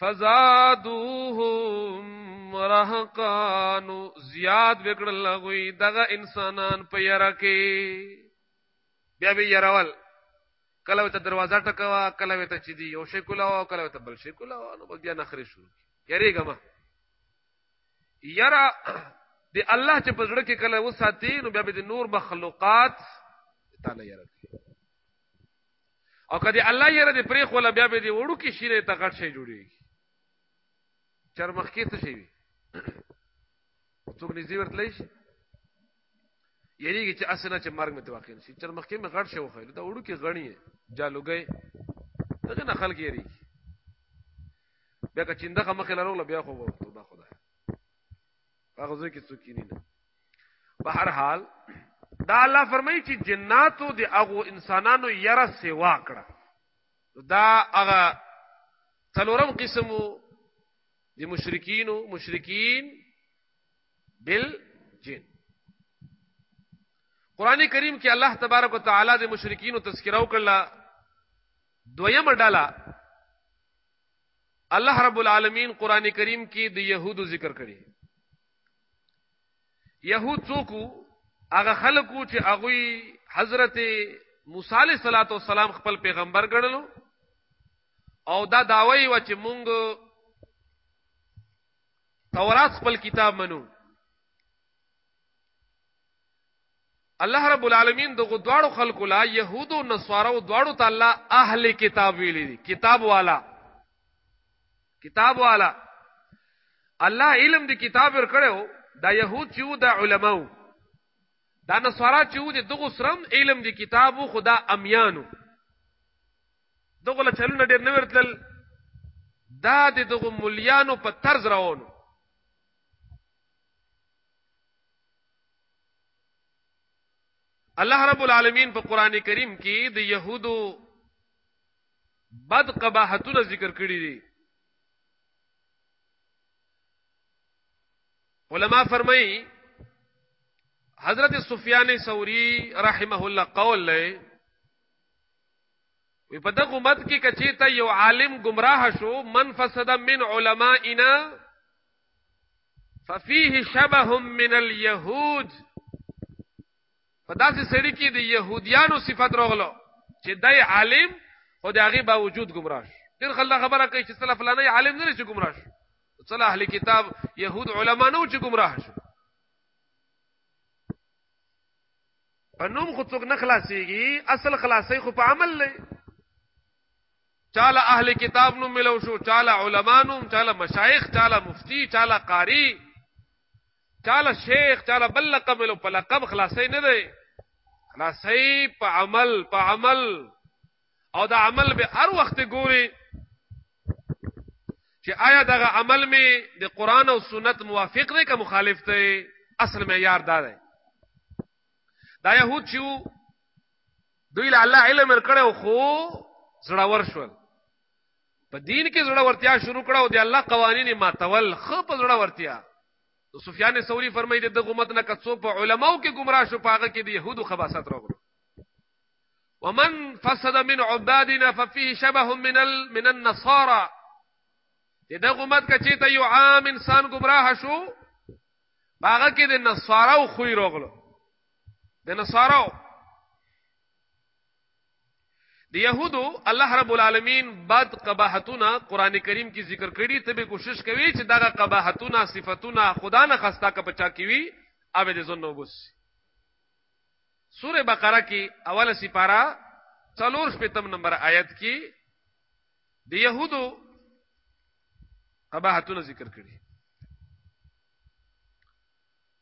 فزادوهم رهقانو زیاد وکړل لغوی دغه انسانان په یره کې بیا به يرول کله ته دروازه ټکوا کله ته چې دی یو شی کولاو کله ته بل شی کولاو نو بیا نخري شروع یریګه ما یرا د الله چې په زړه کې کله وساتي نو بیا به د نور مخلوقات تعالی یره او کدی الله یې ردی پرې خو بیا به دی وړو کې شینه ته غټ شي جوړي چرمخ کې څه شي څوک نږدې ورتلې شي یریږي چې اسنه چې مرګ مت واقع شي چې مخکې مې غړ شو خو دا وړو کې غړی جالوګي دغه نه خلک یری بیا که چینده مخې لرو بیا خو ورته دا خدای هغه ځکه څوک کینی نه په هر حال دا الله فرمایي چې جناتو د هغه انسانانو یره سیوا کړه دا هغه څلورم قسم د مشرکین او مشرکین بل جن قران کریم کې الله تبارک وتعالى د مشرکین تذکرہ وکړه دویم ډله الله رب العالمین قران کریم کې د يهودو ذکر کړي يهود څوک هغه خلکو چې هغه حضرت موسی علیه صلوات و سلام خپل پیغمبر ګڼلو او دا داوی و چې مونږ تورات خپل کتاب منو الله رب العالمین دغه دواړو خلکو لا يهودو نصارو دواړو ته الله اهل کتاب ویلي دي کتاب والا کتاب والا الله علم دی کتاب ور کړو دا يهود چې وو دا علماو دا نصارا چې وو دغه سرم علم دی کتاب وو خدا امیانو دغه له چلونه ډیر نه ورتل دا دغه مليانو په طرز راوونو الله رب العالمین په قران کریم کې د يهودو بد قباحتونه ذکر کړی دي علما فرمایي حضرت سفیان ثوری رحمه الله قول لې وی په دغه مت کې کچې ته یو عالم گمراه شو من فسد من علمائنا ففيه شبه من اليهود فداسې سړی کې د يهوديانو صفت راغلو چې دای عالم خو د هغه باوجود گمراه ډیر خلک خبره کوي چې سلف لانی عالم نه چې گمراه صلاح اهل کتاب يهود علما نه چې گمراه شو په نوم خو څوک نه خلاصيږي اصل خلاصي خو په عمل لې چاله اهل کتاب نوم ملو شو چاله علما نوم چاله مشایخ چاله مفتی چاله قاری چاله شیخ چاله بل لقب ملو په لقب خلاصې نه دی خلاصې په عمل په عمل او دا عمل به هر وخت ګوري چې آیا دغه عمل می د قران او سنت موافق دی که مخالف دی اصل معیار دا دی دا يهود چې دوی له الله علم ورکړو خو زړور شول په دین کې زړه ورتیا شروع کړه او د الله قوانین ماتول خو په زړه ورتیا د سفیان ثوری فرمایي د غمت نه کڅو په علماو کې گمراه شو پاغه کې د يهودو خباست راغلو ومن فسد من عبادنا ففيه شبه من ال من النصارى د غمت کچې ته یو عام انسان گمراه شو پاغه کې د نصارا او خوې راغلو د نصارو د يهودو الله رب العالمین بد قباحتونه قران کریم کې ذکر کړي ته به کوشش کوي چې دغه قباحتونه صفاتونه خدا نه خستا کا پچا کیوي او د زنو بوس سوره بقره کې اوله سپاره څلور شپږم نمبر آیت کې د يهودو قباحتونه ذکر کړي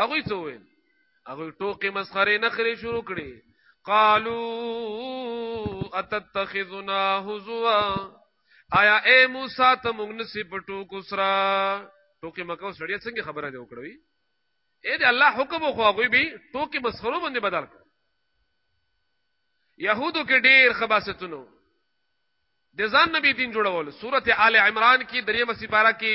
هغه څه ویل هغه ټوکې مسخره نه خري شروع کړي قالو اتتخذنا هزوا آیا اے موسی ته موږ نسی پټو کوسرا ټوکې مکو سړی څنګه خبره دی وکړوي اے دې الله حکم خو هغه به ټوکې مسخرو باندې بدل کړ يهودو کې ډېر خباستونو د ځان نبی دین جوړول سورته آل عمران کې دریمه سپاره کې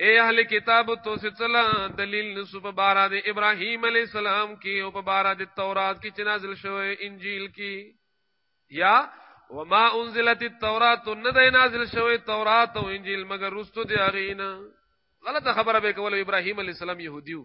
اے اهل کتاب تو سے چلا دلیل نسو په بارا د ابراهیم علی السلام کی او په بارا د تورات کی چې نازل شوی انجیل کی یا وما انزلت التوراۃ نه د نازل شوی تورات او انجیل مگر رستو دی اغینا غلطه خبره به کول ابراهیم علی السلام يهودیو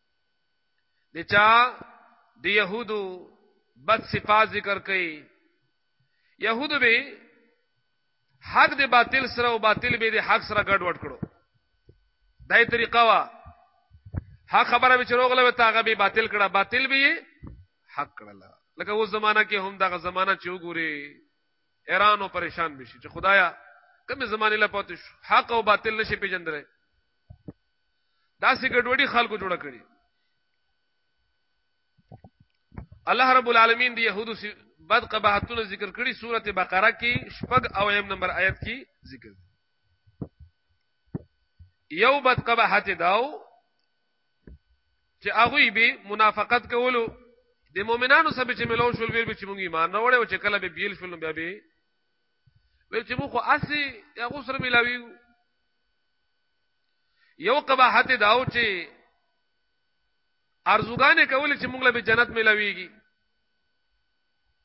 د چا د يهودو بد صفات ذکر کړي يهودو به حق د باطل سره او باطل به د حق سره ګډوډ کړو دای طریقه وا حق خبره به چروغله وتا هغه به باطل کړه باطل به حق کړه لکه اوس زمانہ کې هم دغه زمانہ چې وګوري ایران او پریشان بشي چې خدایا کوم زمانه لا پاتې شو حق او باطل نشي پیژندره دا سې ګډوډي خلکو جوړه کړی الله رب العالمین دی يهودو سی بد قباحتونه ذکر کړی سوره بقره کې شپږ او ایم نمبر آیت کې ذکر دی یو بد قباحت داو چې هغه به منافقت کولو د مؤمنانو سره چې ملو شول ویل چې مونږ ایمان راوړې او چې کله به بیل شول بیا به ویل چې مو خو اسی هغه سره ملاوي یو قباحت داو چې ارزوګانې کولې چې موږ له جنت ملاويږي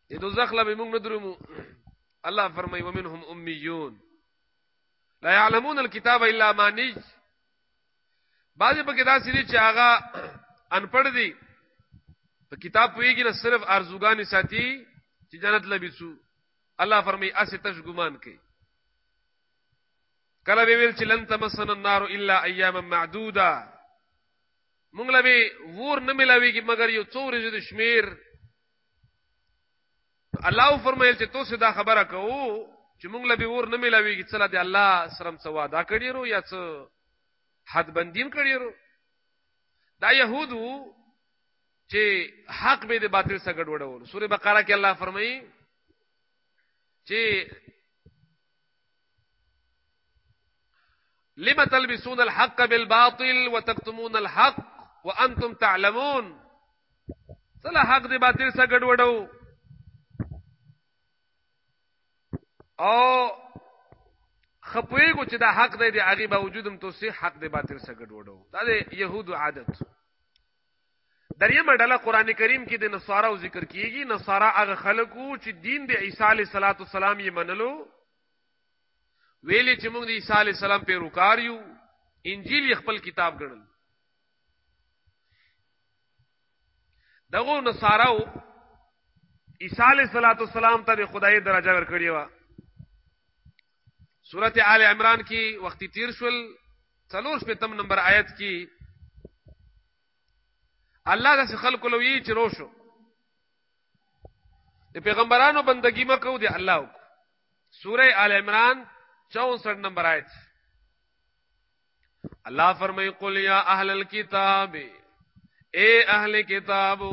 دې دوزخ له موږ نه درمو الله فرمای ومنهم امیون لا يعلمون الكتاب الا ماني بعضی په کې دا سړي چې هغه انپړ دي په کتاب پويږي نه صرف ارزوګانې ساتي چې جنت لبي څو الله فرمای اسه تشګمان کوي کله به ویل چې لن تمسن النار الا ایاما معدوده مونږ له به ور نه ملاويږي مګر یو څو ورځې د شمیر الله فرمایل چې تاسو دا خبره کوو چې مونږ له به ور نه ملاويږي چې د الله سره څه وعده کړی ورو یا څه حد بندیم کړی ورو دا يهودو چې حق به د باطل سره ګډوډول سوره بقره کې الله فرمایي چې لما تلبسون الحق بالباطل وتكتمون الحق وانتم تعلمون صلاح حق دې باطل سره ګډوډو او خپويګو چې دا حق دی د هغه باوجود هم توسي حق دی باطل سره ګډوډو دا د يهودو عادت دریمه ډله قران کریم کې د نصارا او ذکر کیږي نصارا هغه خلک وو چې دین د عیسی علیه صلوات والسلام یې منلو ویلې چې موږ د عیسی علیه السلام په روکار یو انجیل یې خپل کتاب ګڼل دغه نصارا او عیسی علیه السلام ته د خدای درجه ورکړی و سورت آل عمران کی وقتی تیر شول څلور شپږم نمبر آیت کی الله د خلق لوی چې روشو د پیغمبرانو بندگی مکو دی الله وک سوره آل عمران 64 نمبر آیت الله فرمای قل یا اهل الكتاب اے اهل کتابو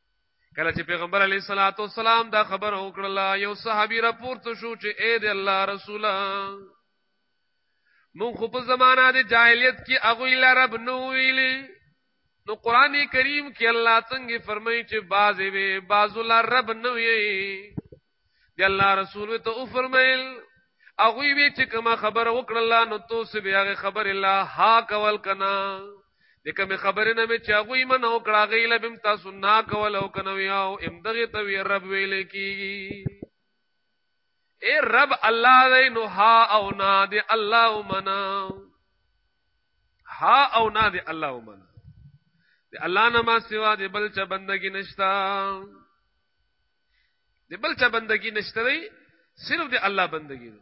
کله چې پیغمبر علی صلوات و سلام دا خبر وکړل یو صحابي راپورته شو چې اے دی الله رسول مون خو په زمانہ د جاهلیت کې اغه الا رب نو ویلي نو قران کریم کې الله څنګه فرمایي چې باز وي باز الله رب نو ویلي دی الله رسول ته او فرمایل اغوی وی چې کما خبر وکړه الله نو تو سه بیا خبر الله ها کول کنا د کوم خبرې نه مې چې اغوی من او کړه غیل بم تاسو نا کول او کنه ویا او امدغه ته وی رب ویل کیږي اے رب الله دې نو ها او نا دې الله منا ها او نا دې الله منا دې الله نه ما سوا دې بل چا بندگی نشتا د بل چا بندگی نشته دی صرف د الله بندگی دی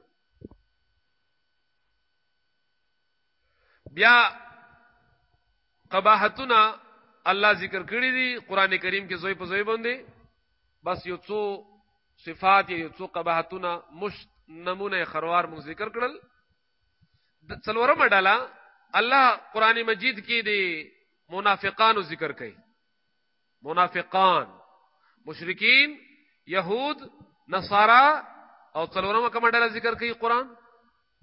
بیا قباحتنا الله ذکر کړی دی قران کریم کې زوی په زوی باندې بس یو څو صفات یو څو قباحتنا مشت نمونه خروار مو ذکر کړل د څلورم ډاله الله قران مجید کې دی منافقانو ذکر کړي منافقان مشرکین يهود نصارا او څلورمه کومه ډله ذکر کوي قران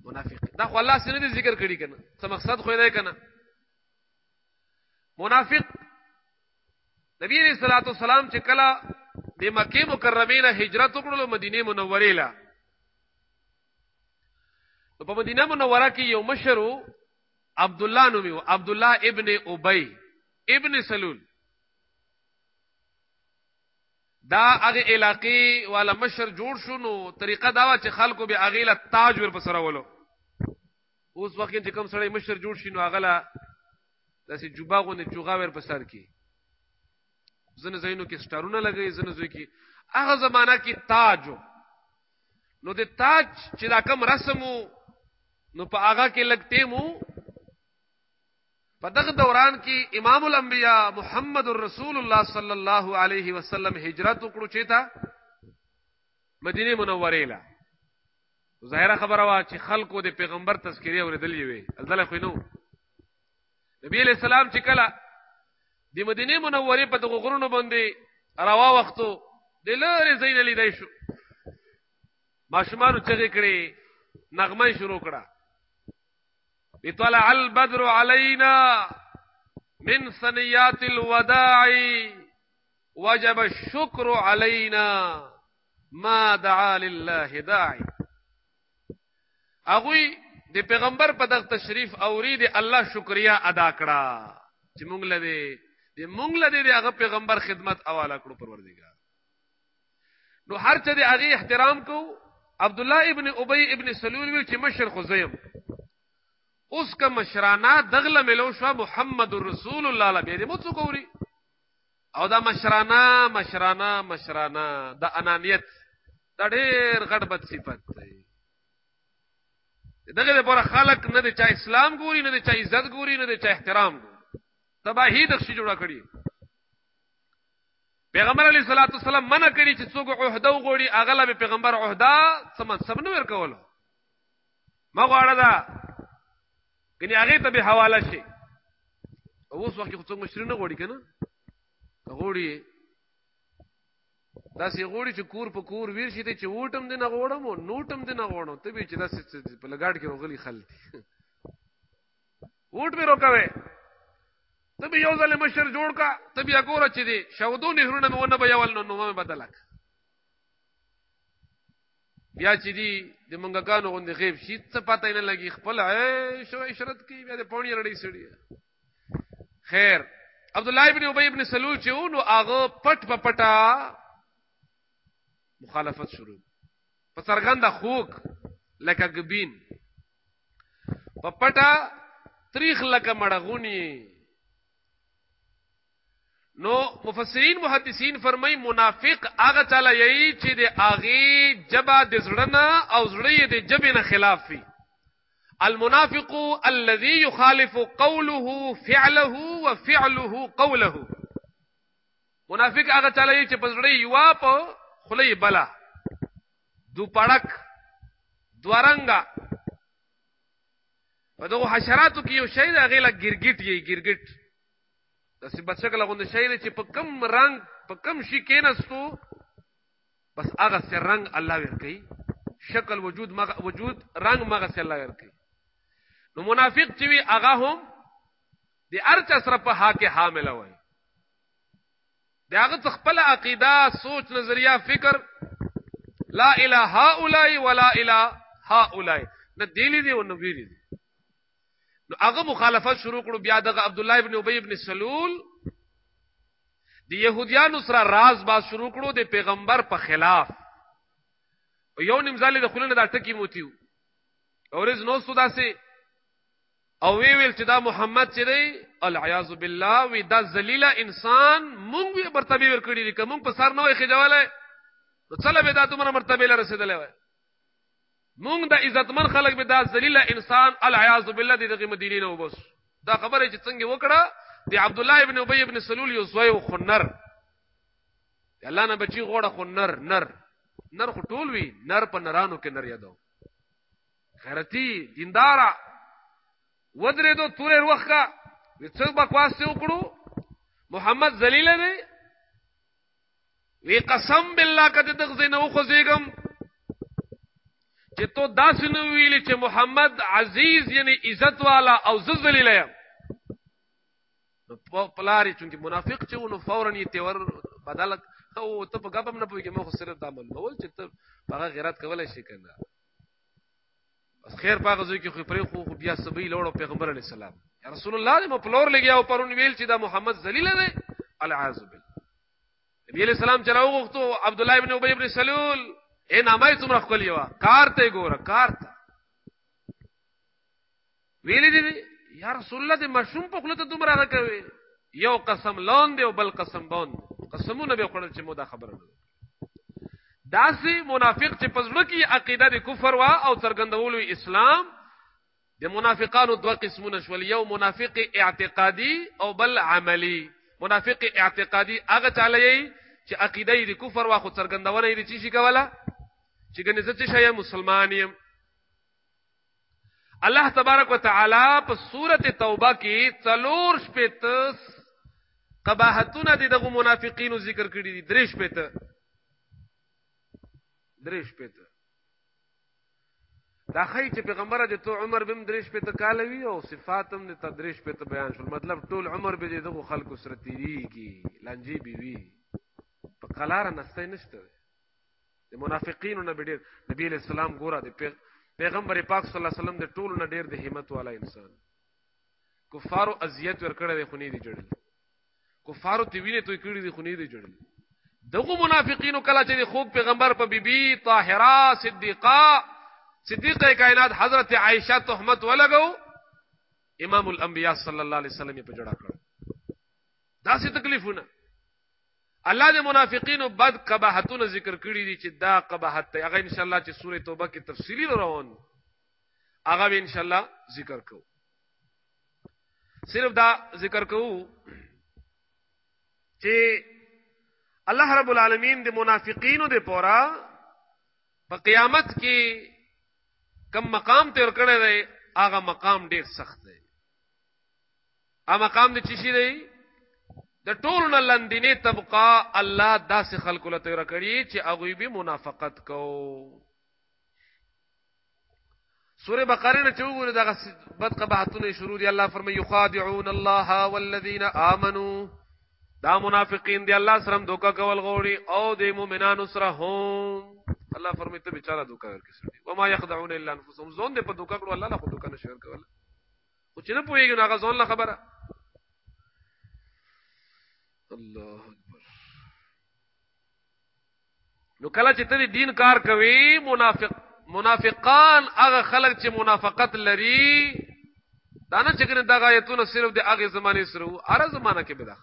منافق دا خو الله سره دې ذکر کړي کنه څه مقصد خو نه کنه منافق نبی علیہ الصلوۃ والسلام چې کله د مکه مکرمه نه هجرت وکړو مدینه منوره له په مدینه منوره کې یو مشرو عبد الله نومي او عبد الله ابن ابي ابن سلول دا هغه علاقې والا مشر جوړ شو نو طریقه دا و چې خلکو به هغه له تاج ور پسره ولو اوس وخت چې کوم سړی مشر جوړ شي نو هغه لا داسې جوبا غونه چوغا ور پسر کی زنه زینو کې سټارونه لګي زنه زوی کې هغه زمانہ کې تاجو نو د تاج چې دا کم رسمو نو په هغه کې لګ ټیمو په دغه دوران کې امام الانبیاء محمد رسول الله صلی الله علیه وسلم هجرت وکړو چې تا مدینه منوره له ظاهره خبره وا چې خلکو د پیغمبر تذکری اوریدلې وي ځله خو نو نبی علیہ السلام چې کله د مدینه منوره په دغه غرونو باندې روا وختو د لارې زین لیدای شو ماشومان چغې کړې نغمه شروع کړه اطلع البدر علينا من ثنيات الوداع وجب الشكر علينا ما دعا لله داعي هغه د پیغمبر په دغه تشریف اوري د الله شکریا ادا کړه چې مونږ له دې د مونږ له دې هغه پیغمبر خدمت اواله کړو پروردګار نو هر چا د هغه احترام کو عبد الله ابن ابي ابن سلول وی چې مشر خزیم اوس کا مشرانه دغله ملو شو محمد رسول الله لبه دې مو څوک اوري او دا مشرانه مشرانه مشرانه د انانیت دا ډېر غټ بد صفت دی دغه لپاره خلق نه دی چا اسلام ګوري نه دی چا عزت ګوري نه دی چا احترام ګوري تباہی د شي جوړه کړی پیغمبر علی صلوات والسلام منع کړی چې څوک عہده وغوړي اغلب پیغمبر عہده سم سم نه ورکول مغواړه دا کني هغه ته به حواله شي اوس وخت خو څنګه مشري نه غوړي کنه غوړي دا سی غوړي چې کور په کور ویر شي ته چې وټم دې نه غوړم او نوټم دې نه غوړم ته به چې دا سی په لګاډ کې وغلي خل دي وټ به روکوي ته به یو ځل مشر جوړ کا ته بیا ګور چې دي شودو نهرونه مې ونه بیا ول نو نو مې بدلک بیا چې دی د منګکانو غوندې غیب شي څه پته نه لګي خپل عیش او عشرت کې بیا د پونی رړی سړی خیر عبد الله ابن ابي ابن سلول چې نو هغه پټ په پټا مخالفت شروع په سرګند خوک لکه غبین په پټا تاریخ لکه مړغونی نو مفسرین محدثین فرمای منافق هغه چاله یی چې د اغه جبا د زړه او زړه د جبې نه خلاف وي المنافق الذي يخالف قوله فعله وفعله قوله منافق هغه چاله یی چې په زړه یوا په خلی بلا دو پړک دورنګا په دغه حشراتو کې یو شی دا غیلا ګرګټ یی ګرګټ د سی بچک لغوند شی دی چې په کم رنگ په کم شي کینستو بس هغه سر رنگ الله ورکي شکل وجود مغ وجود رنگ مغه سر الله ورکي نو منافق چې وی هغه هم د ارچ سره په حق حامل وای دا هغه خپل عقیده سوچ نظریه فکر لا اله هؤلاء ولا اله هؤلاء نه دیلی دی او نه ویری دی نو هغه مخالفت شروع کړو بیا دغه عبد الله ابن ابي ابن سلول د يهوديانو سره راز با شروع کړو د پیغمبر په خلاف او یو نیم ځلې د خلونو دا ټکی موتیو اورز نو سودا سي او وی ویل چې دا محمد چې دی العیاذ بالله وی دا ذلیل انسان مونږ به مرتبه ور کړی دي کوم په سر نه وي خجواله نو څله به دا تمره مرتبه لره رسیدلې وای مونږ د عزتمن خلک به دا ذلیل انسان العیاذ بالله دې دغه مدینې نه وبس دا خبره چې څنګه وکړه د عبد الله ابن ابي ابن سلول یو زوی او خنر الله نه بچی غوړه خنر نر نر خټول وی نر په نرانو کې نر یادو غیرتی دیندارا ودرې دو تورې روخه وڅ بکواس یو کړو محمد ذلیل دی وی قسم بالله کته دغه زینو خو زیګم چې تو داسې نو ویلې چې محمد عزیز یعنی عزت والا او زلزلې لیم نو پلاری چونکی منافق چې نو فورا یې تور بدل او ته په غبم نه پوي کې مخ صرف دا مل نو چې ته هغه غیرت کولای شي کنه بس خیر پاغه ځای کې خو پرې خو خو بیا سبي لوړو پیغمبر علی السلام یا رسول الله دې مپلور لګیا او پرون ویل چې دا محمد ذلیل دی العاذ بالله نبی علی السلام چلاو غوښتو عبد الله ابن ابي ابن سلول اے نامه څومره خپل یو کار ته ګوره کار ته ویلې دي یا رسول الله د مشوم په خلته دومره راکوي یو قسم لاندې او بل قسم باندې قسمونه به خړل چې مو دا خبره نه داسې منافق چې پزړه کې عقیده د کفر وا او څرګندولو اسلام د منافقانو دوه قسمونه شول یو منافق اعتقادي او بل عملی منافق اعتقادي هغه چاله چې عقیده یې د کفر وا خو څرګندونه یې چې شي کوله چې ګنې زه چې شایم مسلمان یم الله تبارک وتعالى په سورته توبه کې څلور شپته قباحتونه دغه منافقینو ذکر کړی دي درې شپته درې شپته دا خی چې پیغمبر د تو عمر بم درې شپته کال وی او صفاتم د تدرې شپته بیان شول مطلب ټول عمر به دغه خلکو سره تیریږي لانجی بي وی په قلار نسته نشته د منافقینو نه ډیر نبی علیہ السلام ګوره د پیغمبر پاک صلی الله علیه وسلم د ټولو نه ډیر د همت والا انسان کفارو اذیت ورکړی دی خو نه دی جړل کفارو تی وینې توې کړی دی خو نه دی جړل دغه منافقینو کله چې د خوب پیغمبر په بیبي بی طاهره صدیقه صدیقه کائنات حضرت عائشه تهمت ولګو امام الانبیاء صلی الله علیه وسلم په جړه کړ دا سي تکلیفونه الله د منافقینو بد قباحتونه ذکر کړی دي چې دا قباحت ته هغه ان شاء الله چې سوره توبه کې تفصیلی روان هغه ان شاء الله ذکر کوو صرف دا ذکر کوو چې الله رب العالمین د منافقینو د پورا په قیامت کې کم مقام تیر کړی دی هغه مقام ډیر سخت دی ا مقام د چشي دی د ټولو نه لندینه طبقه الله داسې خلکو له تیر کړی چې هغه به منافقت کو سوره بقره نه چوغره دغه بد قباحتونه شروع دي الله فرمایي یخادعون الله والذین آمنو دا منافقین دی الله سره دوکا کول غوړي او د مؤمنانو سره هم الله فرمایي ته بیچاره دوکا ورکړي وما یخدعون الا انفسهم زون دې په دوکا کړو الله له خود دوکا نشور کوله او چې نه پوهیږي نو هغه ځان له خبره الله اکبر نو کله چې ته دین کار کوي منافق منافقان هغه خلک چې منافقت لري دا نه چې کنه دغه آیتونه صرف د هغه زمانه سره وو هر زمانہ کې بداخ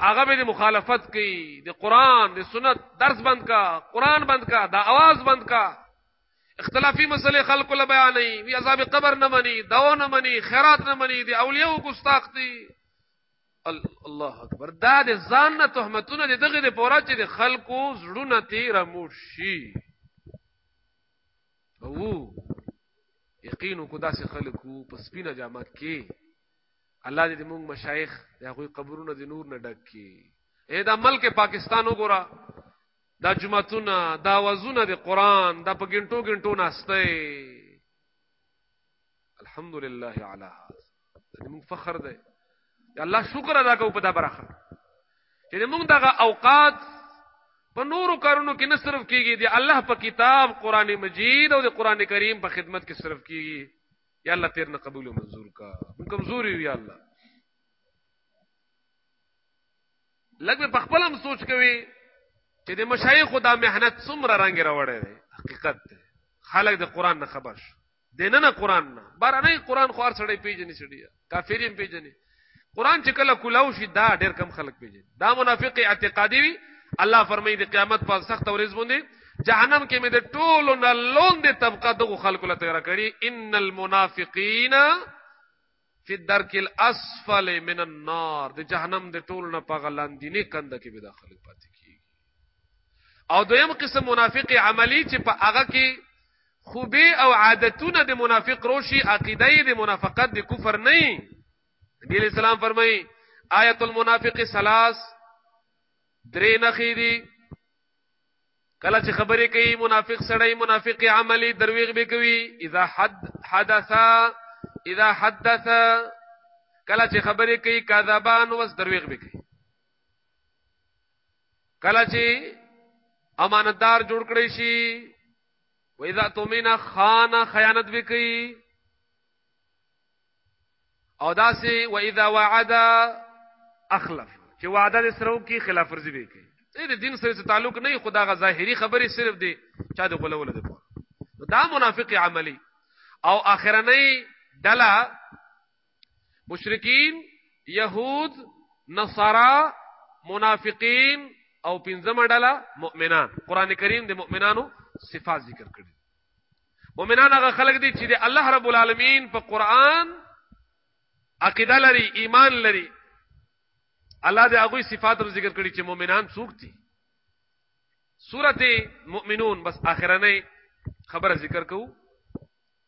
هغه به مخالفت کوي د قران د سنت درس بند کا قران بند کا دا आवाज بند کا اختلافي مسلې خلق له بیانې وی عذاب قبر نه مني دوا نه مني خیرات نه مني د اولیاء ګستاخ دي الله اکبر دا د ځان نه تهمتونه د دغه د پورا چې د خلکو زړونه تی رموش شي او یقین کو داسې خلکو په سپینه جامه کې الله دې موږ مشایخ د هغوی قبرونه د نور نه ډک کړي اې دا ملک پاکستان وګوره دا جمعتونه دا وزونه د قران دا په ګنټو ګنټو ناشته الحمدلله علی هذا دې موږ فخر دی الله شکر ادا کوو په دا برخه چې موږ دغه اوقات په نورو کارونو کې نه صرف کیږي دی الله په کتاب قران مجید او د قران کریم په خدمت کې صرف کیږي یا الله تیر نه قبول او منظور کا موږ کمزوري یو یا الله لږ په خپل هم سوچ کوي چې د مشایخ دا مهنت څومره رنگ راوړی دی حقیقت دی خلک د قران نه خبر شو د نه نه قران نه بارانه قران خو هر سړی پیژني سړی کافرین پیژني قران چې کله کولاو شي دا ډېر کم خلک پیږي دا منافق اعتقادي وي الله فرمایي د قیامت په سخت ورځ باندې جهنم کې مې د ټولو نه لوندې طبقه دغه خلکو له تیار کړي ان المنافقین فی الدرک الاسفل من النار د جهنم د ټولو نه په غلاندینه کند کې به داخل پاتې کیږي او دویم قسم منافق عملی چې په هغه کې خوبې او عادتونه د منافق روشي عقیده یې د منافقت د کفر نه نبی علیہ السلام فرمایي آیت المنافق ثلاث درې نخې دي کله چې خبرې کوي منافق سړی منافق عملی درویغ به کوي اذا حد حدثا اذا حدث کله چې خبرې کوي کذبان وس درویغ به کوي کله چې امانتدار جوړ کړی شي و اذا تمنا خان خیانت وکي او داسې و اذا وعد اخلف چې وعده دې سره وکي خلاف ورزي وکي دې دین سره تعلق نه خدا غ ظاهري خبره صرف دې چا دې غولول دې دا منافق عملی او اخرنۍ دلا مشرکین يهود نصارا منافقین او پنځم ډله مؤمنان قران کریم د مؤمنانو صفات ذکر کړي مؤمنان هغه خلک دي چې د الله رب العالمین په قران عقیده لري ایمان لري الله د هغه صفات هم ذکر کړي چې مؤمنان څوک دي سورته مؤمنون بس اخرنه خبره ذکر کوو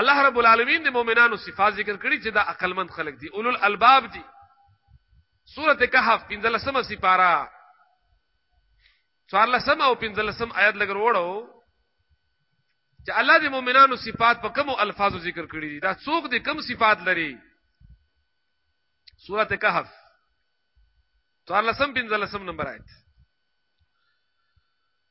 الله رب العالمین د مؤمنانو صفات ذکر کړي چې دا عقلمند خلک دي اولو الالباب دي سورته کهف 15مه سپارا 14مه او 15مه آیات لګر وړو چې الله د مؤمنانو صفات په کوم الفاظو ذکر کړي دي دا څوک دي کوم صفات لري سورته کهف 14 15 نمبر آیت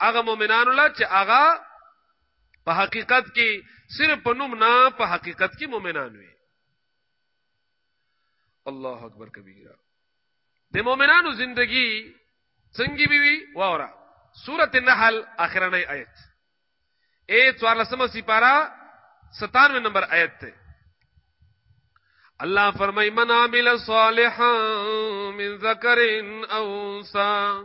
هغه مؤمنانو لا چې هغه په حقیقت کې صرف په نوم نه په حقیقت کې مؤمنان وي الله اکبر کبیره د مؤمنانو زندگی څنګه بي وي واورا سوره النحل اخرنۍ آیت اے 14 سپارا 97 نمبر آیت ته الله فرمای من عمل صالحا من ذکر او انثى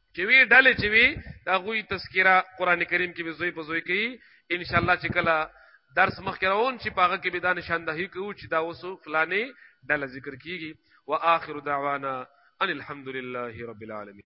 چې وی ډلې چې وی دا غوي تذکرہ قران کریم کې به زوی په زوی کوي ان شاء الله چې کله درس مخکرون چې پاغه کې به دا نشاندهي کوو چې دا اوس فلانه ډله ذکر کیږي واخر دعوانا ان الحمد لله رب العالمين